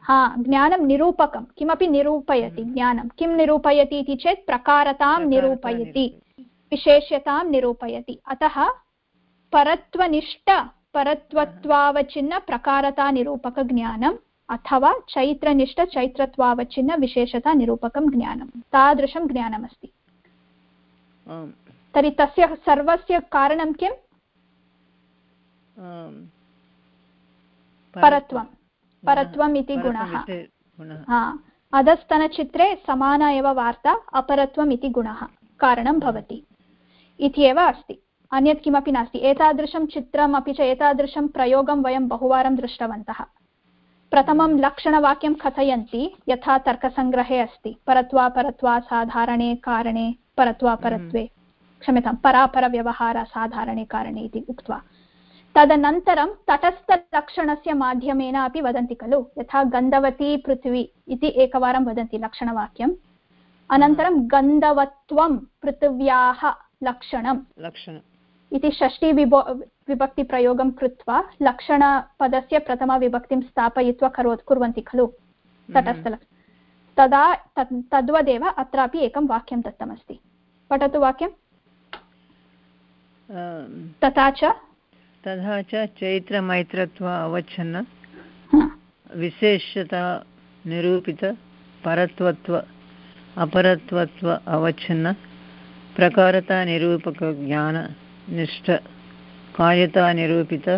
[SPEAKER 1] हा ज्ञानं निरूपकं। किमपि निरूपयति ज्ञानं। किं निरूपयति इति चेत् प्रकारतां निरूपयति। विशेष्यतां निरूपयति। अतः परत्वनिष्ठ परत्वत्वावचिन्नप्रकारतानिरूपकज्ञानम् अथवा चैत्रनिष्ठ चैत्रत्वावचिन्न विशेषतानिरूपकं ज्ञानं। तादृशं ज्ञानमस्ति। तर्हि तस्य सर्वस्य कारणं किम्? परत्वं। परत्वम् इति गुणः। हा अधस्तनचित्रे समाना एव वार्ता अपरत्वम् इति गुणः कारणं भवति। इति एव अस्ति। अन्यत् किमपि नास्ति। एतादृशं चित्रम् अपि च एतादृशं प्रयोगं वयं बहुवारं दृष्टवन्तः। प्रथमं लक्षणवाक्यं कथयन्ति यथा तर्कसङ्ग्रहे अस्ति। परत्वा परत्वा साधारणे कारणे परत्वा परत्वे। क्षम्यतां परापरव्यवहार साधारणे कारणे इति उक्त्वा। तदनन्तरं तटस्थलक्षणस्य माध्यमेन अपि वदन्ति खलु यथा गन्धवती पृथ्वी इति एकवारं वदन्ति लक्षणवाक्यम्। अनन्तरं गन्धवत्वं पृथिव्याः लक्षणं।
[SPEAKER 8] लक्षणम्
[SPEAKER 1] इति षष्टिविभो विभक्तिप्रयोगं कृत्वा लक्षणपदस्य प्रथमविभक्तिं स्थापयित्वा करोत् कुर्वन्ति खलु तटस्थल। तदा तद्वदेव अत्रापि एकं वाक्यं दत्तमस्ति। पठतु वाक्यं तथा च?
[SPEAKER 8] तथा च चैत्रमैत्रत्व अवच्छन्न। विशेषता निरूपित परत्वत्व अपरत्वत्व अवच्छन्न। प्रकारतानिरूपकज्ञाननिष्ठ कार्यतानिरूपित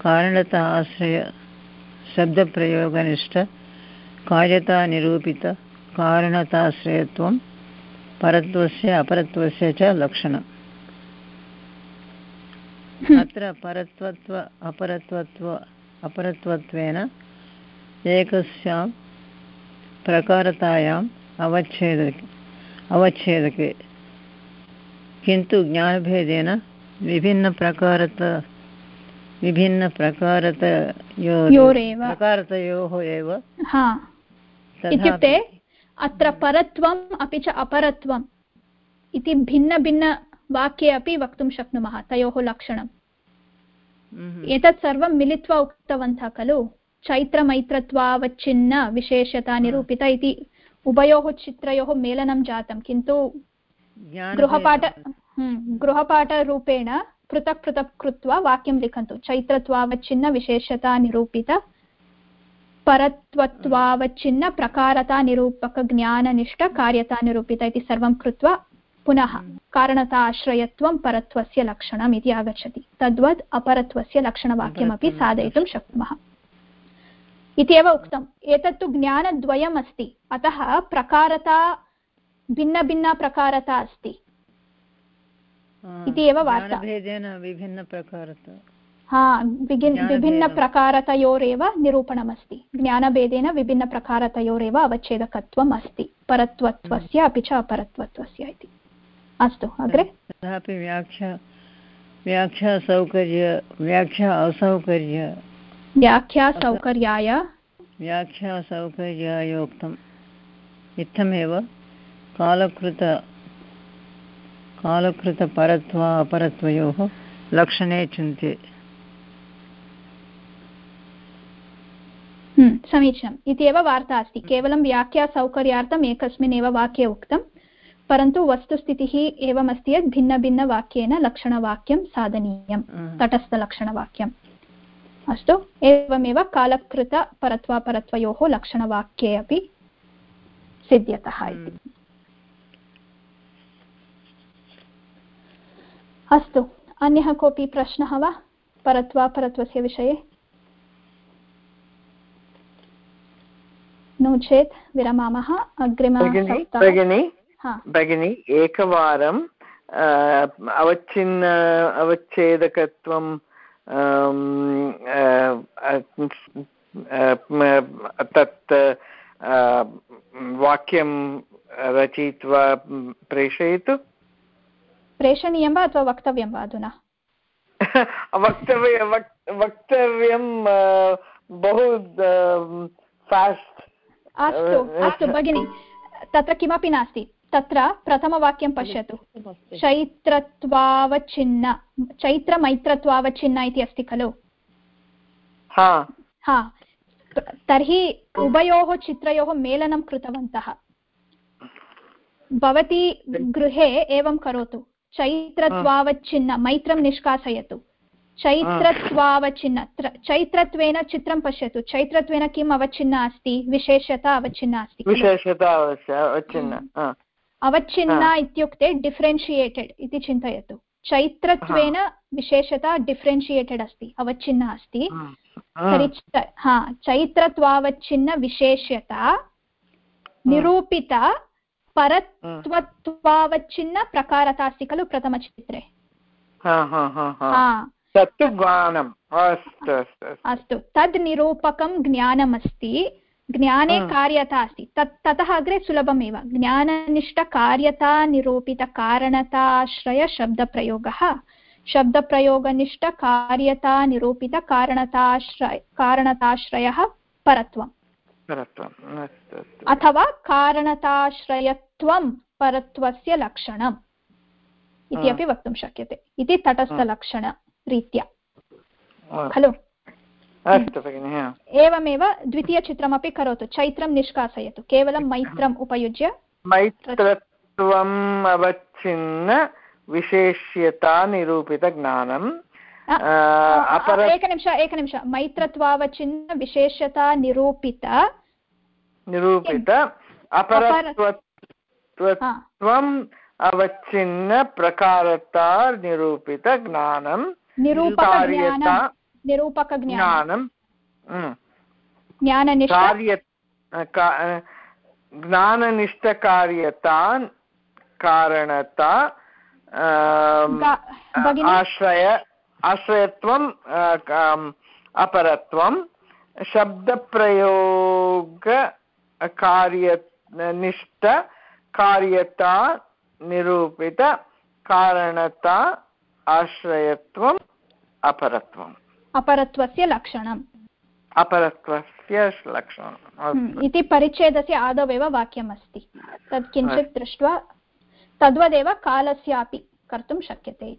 [SPEAKER 8] कारणता आश्रय। शब्दप्रयोगनिष्ठ कार्यतानिरूपित कारणताश्रयत्वं। परत्वस्य अपरत्वस्य च लक्षणम् अत्र परत्वत्व अपरत्वत्व अपरत्वत्वेन एकस्यां प्रकारतायाम् अवच्छेदके अवच्छेदके। किन्तु ज्ञानभेदेन विभिन्नप्रकारत विभिन्नप्रकारतयोरेव प्रकारतयोः एव।
[SPEAKER 1] इत्युक्ते अत्र परत्वम् अपि च अपरत्वम् इति भिन्नभिन्नवाक्ये अपि वक्तुं शक्नुमः तयोः लक्षणम् एतत् सर्वं मिलित्वा उक्तवन्तः खलु चैत्रमैत्रत्वावच्छिन्न विशेषता निरूपित इति उभयोः चित्रयोः मेलनं जातं किन्तु गृहपाठ गृहपाठरूपेण पृथक् पृथक् कृत्वा वाक्यं लिखन्तु। चैत्रत्वावच्छिन्न विशेषता निरूपित परत्वत्वावच्छिन्न प्रकारता निरूपकज्ञाननिष्ठ कार्यता निरूपित इति सर्वं कृत्वा पुनः कारणता आश्रयत्वं परत्वस्य लक्षणम् इति आगच्छति। तद्वत् अपरत्वस्य लक्षणवाक्यमपि साधयितुं शक्नुमः। इति एव उक्तम् एतत्तु ज्ञानद्वयम् अस्ति। अतः प्रकारता भिन्नभिन्ना प्रकारता अस्ति। इति एव वार्ता। हा विभिन्नप्रकारतयोरेव निरूपणमस्ति। ज्ञानभेदेन विभिन्नप्रकारतयोरेव अवच्छेदकत्वम् अस्ति। परत्वत्वस्य अपि च अपरत्वत्वस्य इति। अस्तु अग्रे?
[SPEAKER 8] तथापि व्याख्या व्याख्यासौकर्य व्याख्या असौकर्य।
[SPEAKER 1] व्याख्यासौकर्याय
[SPEAKER 8] व्याख्यासौकर्यायोक्तम् इत्थमेव कालकृत कालकृतपरत्व अपरत्वयोः लक्षणे चिन्त्ये।
[SPEAKER 1] समीचीनम्। इति एव वार्ता अस्ति। केवलं व्याख्यासौकर्यार्थम् एकस्मिन् वाक्ये उक्तं परन्तु वस्तुस्थितिः एवमस्ति यत् भिन्नभिन्नवाक्येन लक्षणवाक्यं साधनीयं तटस्थलक्षणवाक्यम्। अस्तु एवमेव कालकृतपरत्वापरत्वयोः लक्षणवाक्ये अपि सिद्ध्यतः इति। अस्तु अन्यः कोऽपि प्रश्नः वा परत्वापरत्वस्य विषये? नो चेत् विरमामः अग्रिम
[SPEAKER 3] भगिनि भगिनि एकवारं अवच्छिन्न अवच्छेदकत्वं तत् वाक्यं रचयित्वा प्रेषयतु।
[SPEAKER 1] प्रेषणीयं वा अथवा वक्तव्यं वा अधुना?
[SPEAKER 3] वक्तव्य वक्तव्यं बहु फास्ट्।
[SPEAKER 1] अस्तु अस्तु भगिनि। तत्र किमपि नास्ति। तत्र प्रथमवाक्यं पश्यतु चैत्रत्वावच्छिन्न चैत्रमैत्रत्वावच्छिन्न इति अस्ति खलु? हा. तर्हि उभयोः चित्रयोः मेलनं कृतवन्तः भवती गृहे एवं करोतु चैत्रत्वावच्छिन्न मैत्रं निष्कासयतु चैत्रत्वावच्छिन्न चैत्रत्वेन चित्रं पश्यतु चैत्रत्वेन किम् अवच्छिन्ना अस्ति विशेषता अवच्छिन्ना अस्ति
[SPEAKER 3] विशेषता अवच्छिन्न
[SPEAKER 1] अवच्छिन्ना इत्युक्ते डिफ्रेन्शियेटेड् इति चिन्तयतु चैत्रत्वेन विशेषता डिफ्रेन्शियेटेड् अस्ति अवच्छिन्ना अस्ति तर्हि हा चैत्रत्वावच्छिन्न विशेष्यता निरूपिता परत्वत्वावच्छिन्न प्रकारता अस्ति खलु प्रथमचित्रे अस्तु तद् निरूपकं ज्ञानमस्ति ज्ञाने कार्यता अस्ति तत् ततः अग्रे सुलभमेव ज्ञाननिष्ठकार्यता निरूपितकारणताश्रयशब्दप्रयोगः शब्दप्रयोगनिष्ठकार्यता निरूपितकारणताश्रय कारणताश्रयः परत्वम् अथवा कारणताश्रयत्वं परत्वस्य लक्षणम् इति अपि वक्तुं शक्यते इति तटस्थलक्षणरीत्या खलु
[SPEAKER 3] अस्तु भगिनि
[SPEAKER 1] एवमेव द्वितीयचित्रमपि करोतु चैत्रं निष्कासयतु केवलं मैत्रम् उपयुज्य
[SPEAKER 3] मैत्रत्वम् अवच्छिन्न विशेष्यता निरूपितज्ञानम्
[SPEAKER 1] एकनिमिष एकनिमिष मैत्रत्वावच्छिन्न विशेषता निरूपित
[SPEAKER 3] निरूपित अपरत्वम् अवच्छिन्न प्रकारता निरूपित ज्ञानं
[SPEAKER 1] निरूपकज्ञानं
[SPEAKER 3] कार्य ज्ञाननिष्ठकार्यता कारणता आश्रय आश्रयत्वम् अपरत्वं शब्दप्रयोग कार्यनिष्ठ कार्यता निरूपित कारणता आश्रयत्वम् अपरत्वम्।
[SPEAKER 1] अपरत्वस्य लक्षणम्।
[SPEAKER 3] अपरत्वस्य लक्षणम्
[SPEAKER 1] इति परिच्छेदस्य आदौ एव वाक्यमस्ति। तत् किञ्चित् दृष्ट्वा तद्वदेव कालस्यापि कर्तुं शक्यते।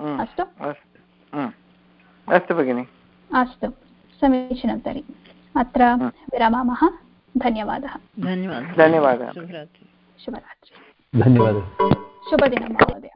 [SPEAKER 1] अस्तु।
[SPEAKER 3] अस्तु। भगिनि।
[SPEAKER 1] अस्तु। समीचीनं तर्हि। अत्र विरमामः। धन्यवादः।
[SPEAKER 3] धन्यवादः। धन्यवादः।
[SPEAKER 1] शुभरात्रि।
[SPEAKER 5] धन्यवादः।
[SPEAKER 1] शुभदिनं महोदय।